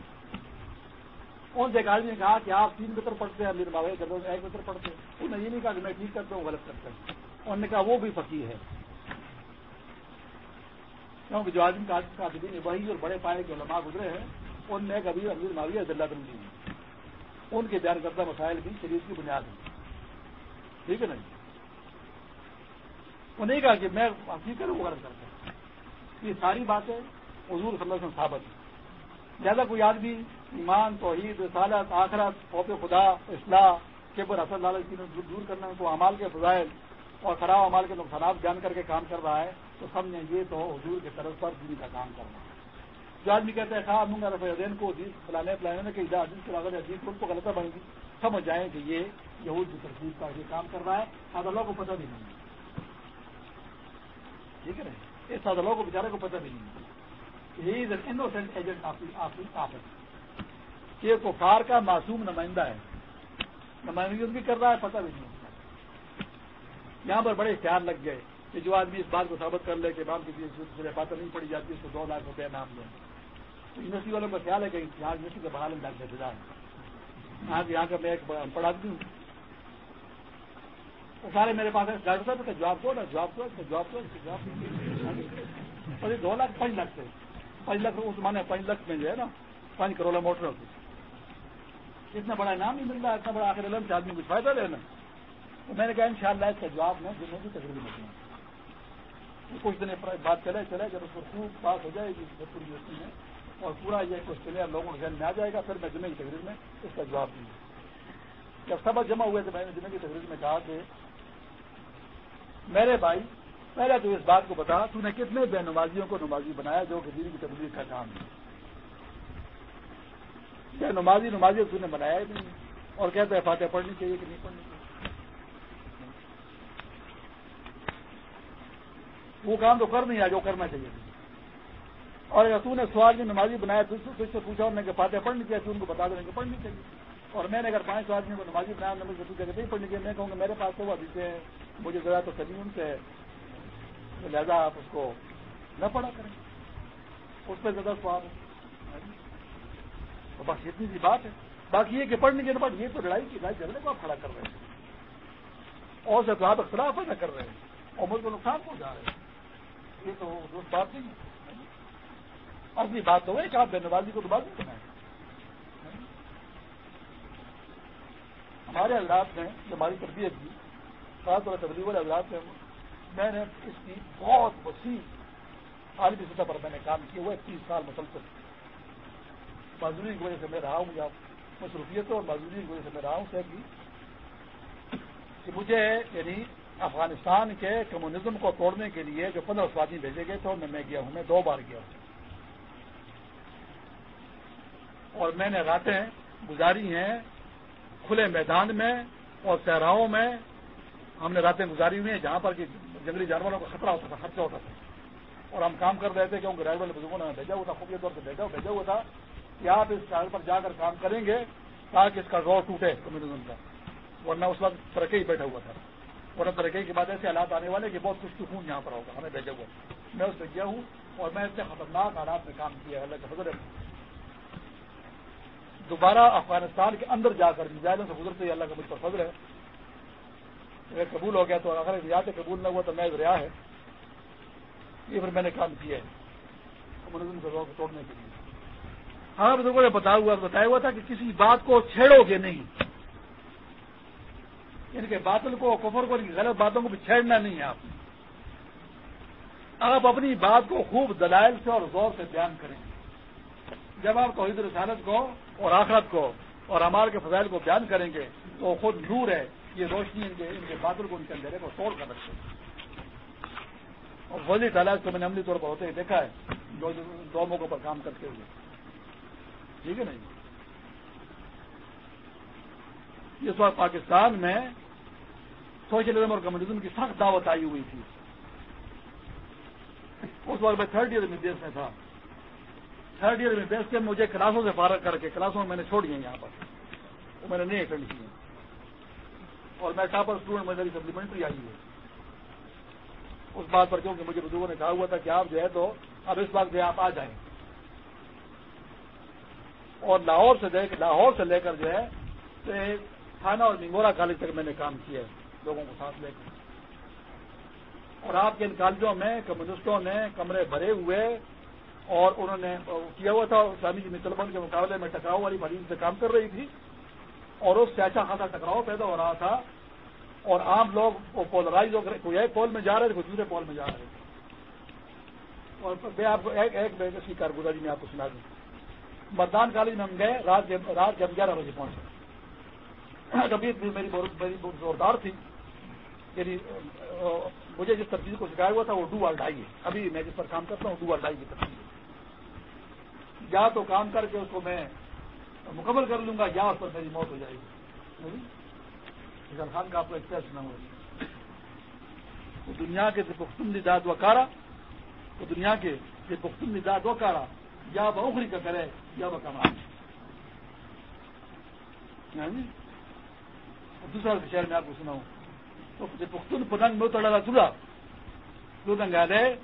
ان سے ایک آدمی نے کہا کہ آپ تین بطر پڑھتے ہیں امیر بابے جب ایک بطر پڑھتے ہیں۔ انہوں نے یہ نہیں کہا کہ میں ٹھیک کرتا ہوں، غلط کرتا ہوں۔ انہوں نے کہا وہ بھی فقیر ہے کیونکہ جو آدمی کا دن وہی اور بڑے پائے کے علماء گزرے ہیں، ان میں ایک ابھی امیر معاویہ عبداللہ بن دی ہیں۔ ان کے بیان کردہ مسائل بھی شریف کی بنیاد ہے ٹھیک ہے نا جی؟ انہیں کہا کہ میں حقیقت وہ غلط کرتا ہوں یہ ساری باتیں حضور صلی اللہ علیہ وسلم ثابت ہیں زیادہ کوئی آدمی ایمان، توحید، رسالت، آخرت، خوف خدا، اصلاح کیبر حسن لال دور کرنا کو امال کے فضائل اور خراب امال کے نقصانات جان کر کے کام کر رہا ہے، تو سمجھیں یہ تو حضور کے طرف پر دین کا کام کرنا ہے۔ جو آدمی کہتے ہیں خواہ منگا رفع الدین کو حدیث فلانے فلانے نے کہ حدیث کے لاگت حدیث ان کو غلطہ بنے گی سمجھ جائیں کہ یہ یہود کی ترتیب کا یہ کام کر رہا ہے۔ سادہ کو پتہ بھی نہیں۔ ٹھیک ہے نا؟ یہ سادہ کو بیچارے کو پتہ بھی نہیں۔ یہی از این انوسینٹ ایجنٹ آپ کی یہ کفار کا معصوم نمائندہ ہے۔ نمائندگی کر رہا ہے، پتہ بھی نہیں۔ یہاں پر بڑے اختیار لگ گئے کہ جو آدمی اس بات کو ثابت کر لے کہ بام کی باتیں نہیں پڑی جاتی، اس کو دو لاکھ روپے نام دیں۔ تو یونیورسٹی والوں کا خیال ہے کہ یہاں یونیورسٹی کا بڑھا لیں ڈاکٹر فضا یہاں یہاں کا میں ایک پڑھاتی ہوں۔ وہ سارے میرے پاس ڈاکٹر صاحب کا جواب دو نا۔ جواب دو جواب دو جواب اور دو لاکھ پانچ لاکھ سے۔ پانچ لاکھ اس مانے پانچ لاکھ میں جو ہے نا، پانچ کروڑ موٹر اتنا بڑا انعام نہیں مل رہا، اتنا بڑا آخر علم سے آدمی کچھ فائدہ لینا تو میں نے کہا ان شاء اللہ اس کا جواب میں جنہوں کی تقریب میں کچھ دن بات چلے چلے، جب اس کو خوب پاس ہو جائے گی بھرپور یونیورسٹی میں، اور پورا یہ کوشچن لوگوں کے ذہن میں آ جائے گا، پھر میں جمعے کی تقریر میں اس کا جواب دوں گا۔ جب سبق جمع ہوئے تو میں نے جمعے کی تقریر میں کہا کہ میرے بھائی پہلے تو اس بات کو بتا تو نے کتنے بے نمازیوں کو نمازی بنایا جو کہ دین کی تبلیغ کا کام ہے۔ بے نمازی نمازی تو نے بنایا ہی نہیں۔ اور کہتے ہیں فاتح پڑھنی چاہیے کہ نہیں پڑھنی چاہیے۔ وہ کام تو کر نہیں آ جو کرنا چاہیے۔ اور اگر تو نے سوال میں نمازی بنایا، تو اس سے پوچھا انہوں نے کہ فاتح پڑھنی چاہیے، تو ان کو بتا دیں کہ پڑھنی چاہیے۔ اور میں نے اگر پانچ سو آدمی کو نمازی بنایا، انہوں نے پوچھا کہ نہیں پڑھنی چاہیے۔ میں کہوں گا میرے پاس تو وہ ابھی مجھے ذرا تو سبھی ان سے لہٰذا آپ اس کو نہ پڑھا کریں۔ اس پہ زیادہ سوال ہے۔ تو بس اتنی سی بات ہے۔ باقی یہ کہ پڑھنے کے بعد یہ تو لڑائی کی لڑائی جھگڑے کو آپ کھڑا کر رہے ہیں۔ اور سے آپ اختلاف پیدا کر رہے ہیں۔ اور ملک کو نقصان پہنچا رہے ہیں۔ یہ تو دوست بات نہیں ہے۔ اصلی بات تو ہے کہ آپ بے نوازی کو دوبارہ بنائیں۔ ہمارے حضرات نے ہماری تربیت کی، خاص طور تبلیغ والے حضرات نے میں نے اس کی بہت وسیع عالمی سطح پر میں نے کام کیا، وہ تیس سال مسلسل۔ معذوری کی وجہ سے میں رہا ہوں، یا مصروفیت اور معذوری کی وجہ سے میں رہا ہوں جی۔ کہ مجھے یعنی افغانستان کے کمیونزم کو توڑنے کے لیے جو پندرہ سوادی بھیجے گئے تھے میں گیا ہوں، میں دو بار گیا ہوں۔ اور میں نے راتیں گزاری ہیں کھلے میدان میں اور صحراؤں میں۔ ہم نے راتیں گزاری ہوئی ہیں جہاں پر کہ جنگلی جانوروں کا خطرہ ہوتا تھا، خرچہ ہوتا تھا۔ اور ہم کام کر رہے تھے کیونکہ رائے والے بزرگوں نے بھیجا ہوا تھا خفیہ طور سے بھیجا بھیجا ہوا تھا کہ آپ اس شہر پر جا کر کام کریں گے تاکہ اس کا رو ٹوٹے کمیونزم کا۔ ورنہ اس وقت ترقی ہی بیٹھا ہوا تھا۔ ورنہ ترقی کے بعد ایسے حالات آنے والے کہ بہت کچھ سکون یہاں پر ہوگا، ہمیں بھیجا ہوا۔ میں اس پہ گیا ہوں اور میں اتنے خطرناک حالات میں کام کیا اللہ کے حضرت دوبارہ افغانستان کے اندر جا کر میزائلوں سے گزرتے اللہ کا مجھ پر فضل ہے۔ اگر قبول ہو گیا تو اگر ریاض قبول نہ ہوا تو میں ریا ہے۔ یہ پھر میں نے کام کیا ہے۔ کمیونزم سے روک توڑنے کے لیے۔ ہاں بزرگوں نے بتایا ہوا بتایا ہوا تھا کہ کسی بات کو چھیڑو گے نہیں۔ یعنی ان کے باطل کو، کفر کو یعنی غلط باتوں کو بھی چھیڑنا نہیں ہے آپ۔ نے آپ اپنی بات کو خوب دلائل سے اور زور سے بیان کریں۔ جب آپ توحید رسالت کو اور آخرت کو اور امار کے فضائل کو بیان کریں گے تو خود نور ہے۔ یہ روشنی ان کے ان کے بادل کو ان کے اندھیرے کو توڑ کر رکھتے اور وزیر تعالیٰ کو میں نے عملی طور پر ہوتے ہی دیکھا ہے، جو دو موقعوں پر کام کرتے ہوئے۔ ٹھیک ہے نا جی؟ اس وقت پاکستان میں سوشلزم اور کمیونزم کی سخت دعوت آئی ہوئی تھی۔ اس وقت میں تھرڈ ایئر میں دیش میں تھا۔ تھرڈ ایئر میں بیس کے مجھے کلاسوں سے فارغ کر کے کلاسوں میں میں نے چھوڑ دیا یہاں پر۔ وہ میں نے نہیں اٹینڈ کیے اور میں ٹاپر اسٹوڈنٹ میری سپلیمنٹری آئی ہے۔ اس بات پر کیونکہ مجھے بزرگوں نے کہا ہوا تھا کہ آپ جو ہے تو اب اس وقت جو آپ آ جائیں۔ اور لاہور سے لے لاہور سے لے کر جو ہے تھانہ اور نگورا کالج تک میں نے کام کیا ہے، لوگوں کو ساتھ لے کر۔ اور آپ کے ان کالجوں میں کمیونسٹوں نے کمرے بھرے ہوئے اور انہوں نے کیا ہوا تھا، اسلامی کی کے مقابلے میں ٹکراؤ والی مریض سے کام کر رہی تھی۔ اور اس سے اچھا خاصا ٹکراؤ پیدا ہو رہا تھا اور عام لوگ وہ پولرائز ہو کر کوئی ایک پول میں جا رہے تھے، کوئی دوسرے پول میں جا رہے تھے۔ اور میں آپ کو ایک ایک اس کی کارگزاری میں آپ کو سنا دوں۔ متدان کالج میں ہم گئے، رات رات جب گیارہ بجے پہنچے۔ کبھی میری بہت زوردار تھی یعنی مجھے جس ترتیب کو سکھایا ہوا تھا، وہ ڈو ڈائی ہے۔ ابھی میں جس پر کام کرتا ہوں ڈو ڈائی کی ترتیب یا تو کام کر کے اس کو میں مکمل کر لوں گا یا اس پر میری موت ہو جائے گی۔ خان کا آپ کو ایکسپریس نہ ہو۔ دنیا کے پختون نجات و کارا تو دنیا کے یہ پختون نجات و کارا، یا بہری کا کرے، یا وہ کما دوسرا شہر میں آپ کو سناؤں۔ تو پختون پتنگ میں اترا چلا دو دنگالے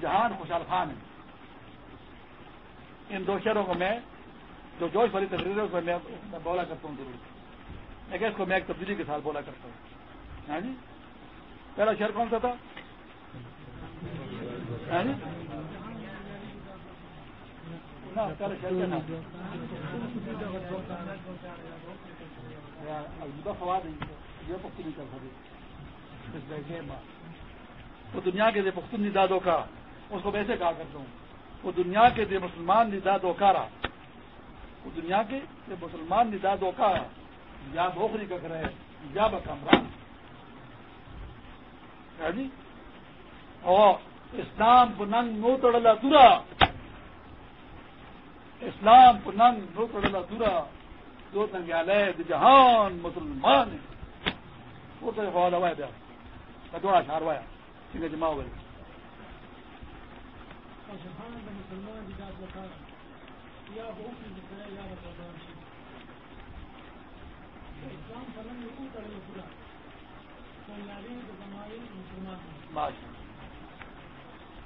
جہان خوشحال خان ہے۔ ان دو شہروں کو میں جو جوش بھری تقریر ہے، اس میں میں بولا کرتا ہوں ضرور۔ لیکن اس کو میں ایک تبدیلی کے ساتھ بولا کرتا ہوں۔ ہاں جی؟ پہلا شہر کون سا تھا؟ ہاں جی؟ تو دنیا کے پختون نژادوں کا۔ اس کو ویسے کہا کرتا ہوں۔ وہ دنیا کے دے مسلمان ندا اوکارا وہ دنیا کے مسلمان ندا اوکارا یا بوکری کا کرے یا بکمران جی؟ اور اسلام پننگ نو تڑلا دورا اسلام پننگ نو تڑلا دورا دو تنگیالے جہان مسلمان وہ تو بہت ہوا ہے میں شاروایا ٹھیک ہے جمع ہو گئی۔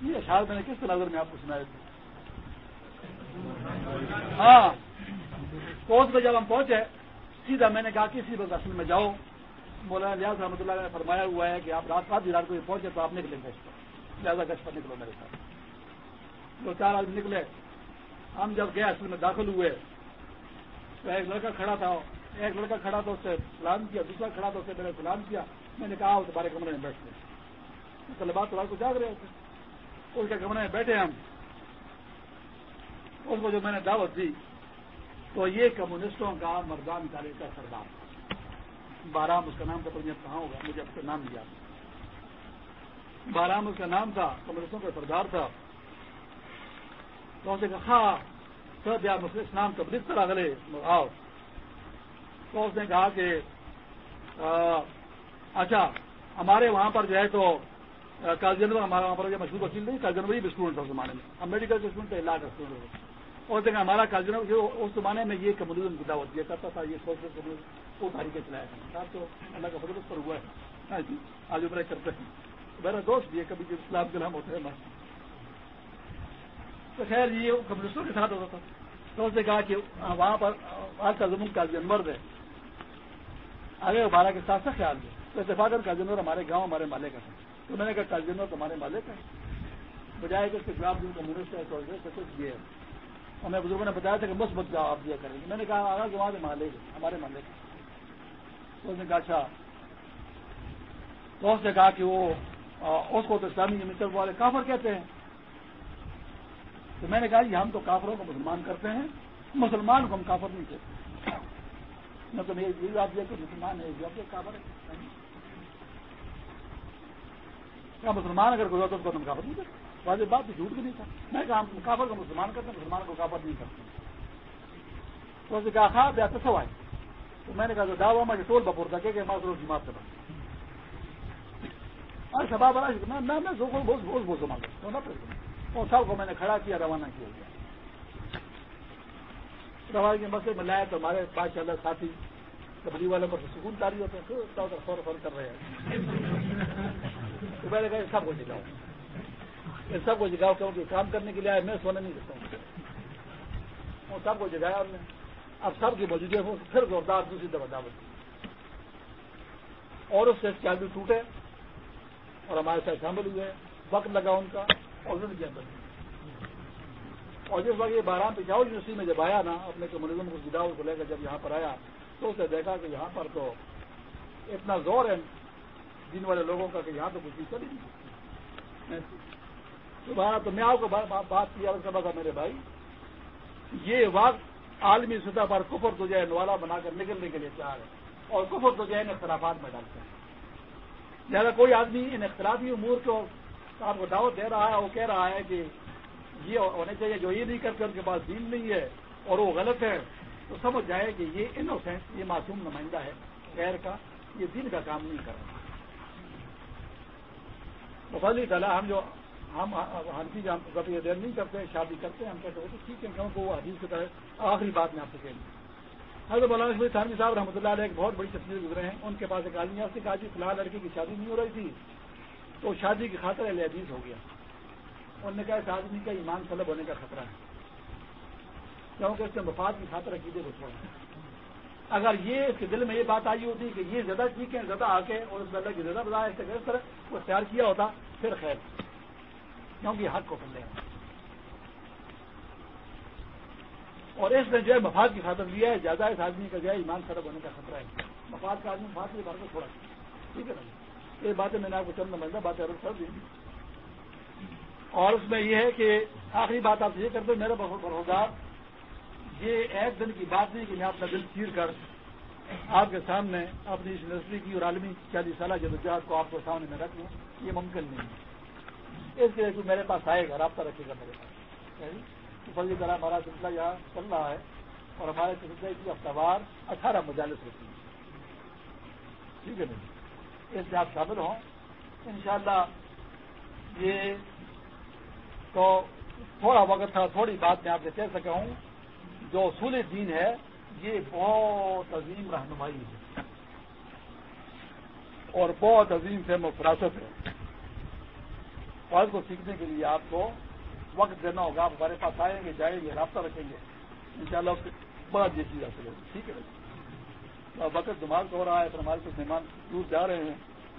یہ اشار میں نے کس نظر میں آپ کو سنائے تھے ہاں۔ پہنچ پہ جب ہم پہنچے، سیدھا میں نے کہا کسی بس اصل میں جاؤ۔ مولانا ریاض رحمۃ اللہ نے فرمایا ہوا ہے کہ آپ رات رات رات کو پہنچے تو آپ نکلیں گے۔ لہٰذا گش پر نکلو میرے ساتھ۔ دو چار آدمی نکلے۔ ہم جب گئے اصل میں داخل ہوئے تو ایک لڑکا کھڑا تھا، ایک لڑکا کھڑا تھا اس سے سلام کیا، دوسرا کھڑا تھا اس سے میں نے سلام کیا۔ میں نے کہا وہ تمہارے کمرے میں بیٹھتے طلبات تو کو جاگ رہے تھے اس کے کمرے میں بیٹھے ہم۔ اس کو جو میں نے دعوت دی، تو یہ کمیونسٹوں کا مردان کالج کا سردار بارہ اس کا نام کا پرجت کہاں ہوگا، مجھے اب کا نام دیا بارام اس کا نام تھا کمرسوں کا سردار تھا۔ تو اسے کہا سب یا مسلم اسلام تبلیغ کرا گلے آؤ. تو اس نے کہا کہ اچھا ہمارے وہاں پر جو ہے تو کال ہمارا وہاں پر جو مشہور وکیل نہیں کال بھی اسٹوڈنٹ تھا اس زمانے میں۔ ہم میڈیکل کے اسٹوڈنٹ تھے، علاج کا اسٹوڈنٹ اور دیکھیں ہمارا کال جو اس زمانے میں یہ کمزم کی دعوت دیا کرتا تھا، یہ سوچ سوچ وہ تاریخیں چلایا کرتا تھا۔ تو اللہ کا فضل اس پر ہوا ہے۔ ہاں جی، آج عمرہ کرتے ہیں۔ میرا دوست بھی ہے، کبھی اسلام کے نام ہوتے ہیں تو خیر جی، یہ کمیونسٹوں کے ساتھ ہوتا تھا۔ تو اس نے کہا کہ وہاں پر آج کا زمین کا جنور ہے۔ آگے بارہ کے ساتھ ساتھ خیال ہے۔ تو اتفاق کا جنور ہمارے گاؤں، ہمارے مالے کا تھا۔ تو میں نے کہا کال جنور تمہارے مالے کا بجائے کہ اس کے جواب دوں کمیونسٹ ہے کچھ یہ ہے۔ اور میں بزرگوں نے بتایا تھا کہ مثبت جواب دیا کریں گے۔ میں نے کہا، آگا کہ وہاں مالے ہمارے مالے تو اس نے کہا اچھا۔ تو اس نے کہا کہ وہ اس کو تو اسلامی متر والے کافر کہتے ہیں۔ تو میں نے کہا یہ ہم تو کافروں کو مسلمان کرتے ہیں مسلمان کو ہم کافر نہیں کہتے میں تو یہ بات دیا کہ مسلمان ہے، جو کافر ہے۔ کیا مسلمان اگر کوئی ہوتا تو ہم کافر نہیں کرتے واضح بات تو جھوٹ بھی نہیں تھا۔ میں کہا ہم کافر کو مسلمان کرتے ہیں، مسلمان کو کافر نہیں کرتے تو اس نے کہا خواہ بیا تو آئے تو میں نے کہا، جو دعوا میں ٹول بپور تھا، کہ ماں روز جماعت کرا اور سبا بڑا میں بہت بہت بہت جمع کرتا ہوں اور سب کو میں نے کھڑا کیا، روانہ کیا گیا۔ روانہ کے مسئلے میں لایا تو ہمارے پانچ اللہ ساتھی تبدیلی والوں پر سکون تاری ہوتے ہیں پھر فور فور کر رہے ہیں۔ تو میں نے کہا سب کو جگاؤ۔ یہ سب کو جگاؤ، کیونکہ کام کرنے کے لیے آئے، میں سونے نہیں دیتا ہوں۔ اور سب کو جگایا ہم نے۔ اب سب کی موجودگی ہو پھر زوردار دوسری دفعہ دعوت اور اس سے اس کے آدمی ٹوٹے اور ہمارے ساتھ شامل ہوئے۔ وقت لگا ان کا۔ اور انہوں نے اور جس وقت یہ بارہ پچاؤ یونیورسٹی میں جب آیا نا، اپنے کمیونزم کو جداؤ کو لے کر جب یہاں پر آیا، تو اسے دیکھا کہ یہاں پر تو اتنا زور ہے جن والے لوگوں کا کہ یہاں تو کچھ چیز نہیں تو میں آپ کو بات کیا تھا میرے بھائی، یہ وقت عالمی سطح پر کفر تو جائے نوالا بنا کر نکلنے کے لیے تیار ہے، اور کفر تو جائے ان اختلافات میں ڈالتے ہیں۔ لہٰذا کوئی آدمی ان اختلافی امور کو آپ کو دعوت دے رہا ہے، وہ کہہ رہا ہے کہ یہ ہونے چاہیے، جو یہ نہیں کرتے ان کے پاس دین نہیں ہے اور وہ غلط ہے، تو سمجھ جائے کہ یہ انوسینٹ یہ معصوم نمائندہ ہے، غیر کا، یہ دین کا کام نہیں کر رہا۔ فضلی تعالیٰ، ہم جو، ہم ہنسی کبھی دیر نہیں کرتے، شادی کرتے ہیں، ہم کہتے ہیں ٹھیک ہے، کیونکہ وہ حدیث کی طرح آخری بات میں آپ سے کہیں حضرت مولانا تھانوی صاحب رحمۃ اللہ علیہ ایک بہت بڑی تصویر گزرے ہیں۔ ان کے پاس ایک آدمی سے کہا جی فی الحال لڑکی کی شادی نہیں ہو رہی تھی۔ تو شادی کی خاطر عزیز ہو گیا۔ انہوں نے کہا اس آدمی کا ایمان طلب ہونے کا خطرہ ہے۔ کیونکہ اس نے مفاد کی خاطر عقیدے کو چھوڑا۔ اگر یہ اس کے دل میں یہ بات آئی ہوتی کہ یہ زیادہ ٹھیک ہے زیادہ آ کے اور اس اللہ کی زیادہ بتایا اس طرح وہ تیار کیا ہوتا، پھر خیر۔ کیونکہ حق کو کر لے اور اس نے جو ہے مفاد کی خاطر لیا ہے، زیادہ اس آدمی کا جو ہے ایمان خراب ہونے کا خطرہ ہے۔ مفاد کا آدمی مفاد کے بار کو چھوڑا۔ ٹھیک ہے نا؟ یہ باتیں میں نے آپ کو چند مہینہ باتیں عرض کر دی۔ اور اس میں یہ ہے کہ آخری بات آپ یہ کرتے میرا بروزار یہ ایک دن کی بات نہیں کہ میں اپنا دل چیر کر آپ کے سامنے اپنی اس یونیورسٹی کی اور عالمی چالیس سالہ جدوجہد کو آپ کو سامنے میں رکھ لوں یہ ممکن نہیں ہے۔ اس کے لیے میرے پاس آئے گا، رابطہ رکھے گا میرے پاس۔ یعنی فضی طرح ہمارا سلسلہ یہاں چل رہا ہے اور ہمارے سلسلے کی ہفتہ وار اٹھارہ مجالس ہوتی ہیں۔ ٹھیک ہے نا جی؟ اس میں آپ شامل ہوں۔ انشاءاللہ یہ تو تھوڑا وقت تھا، تھوڑی بات میں آپ سے کہہ سکا ہوں۔ جو اصول دین ہے، یہ بہت عظیم رہنمائی ہے۔ اور بہت عظیم فہم و فراست ہے۔ اور کو سیکھنے کے لیے آپ کو وقت دینا ہوگا۔ آپ ہمارے پاس آئیں گے، جائیں گے، رابطہ رکھیں گے۔ ان شاء اللہ بڑا یہ چیز حاصل ہوگی ٹھیک ہے۔ وقت دماغ ہو رہا ہے، پھر ہمارے کچھ مہمان دور جا رہے ہیں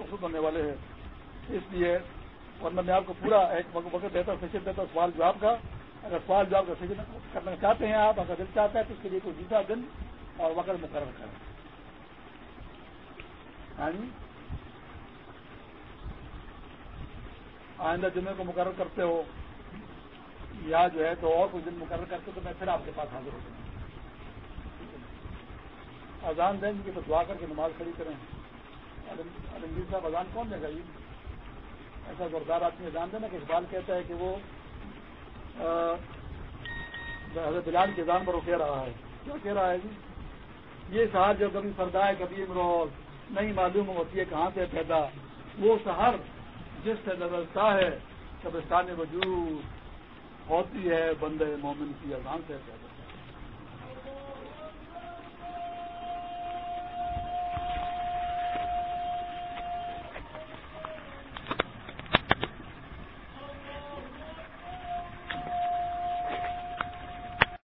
خود ہونے والے ہیں۔ اس لیے ورنہ میں آپ کو پورا ایک وقت دیتا سیشن دیتا، سوال جواب کا۔ اگر سوال جواب کا سیشن کرنا چاہتے ہیں آپ، اگر دل چاہتا ہے تو اس کے لیے کوئی دوسرا دن اور وقت مقرر کریں۔ ہاں جی؟ آئندہ جمعے کو مقرر کرتے ہو یا جو ہے تو اور کچھ دن مقرر کرتے تو میں پھر آپ کے پاس حاضر ہو جاؤں۔ اذان دیں گے تو دعا کر کے نماز کھڑی کریں۔ عالمگیر صاحب اذان کون دے گا؟ یہ ایسا زوردار آدمی جانتے نا کہ اقبال کہتا ہے کہ وہ حضرت بلال کے جان پر وہ کہہ رہا ہے۔ کیا کہہ رہا ہے جی؟ یہ سہار جو کبھی فردا ہے، کبھی امروز، نہیں معلوم ہوتی ہے کہاں سے پیدا۔ وہ سہر جس سے نظرتا ہے، قبرستان وجود ہوتی ہے، بندے مومن کی اذان سے پیدا۔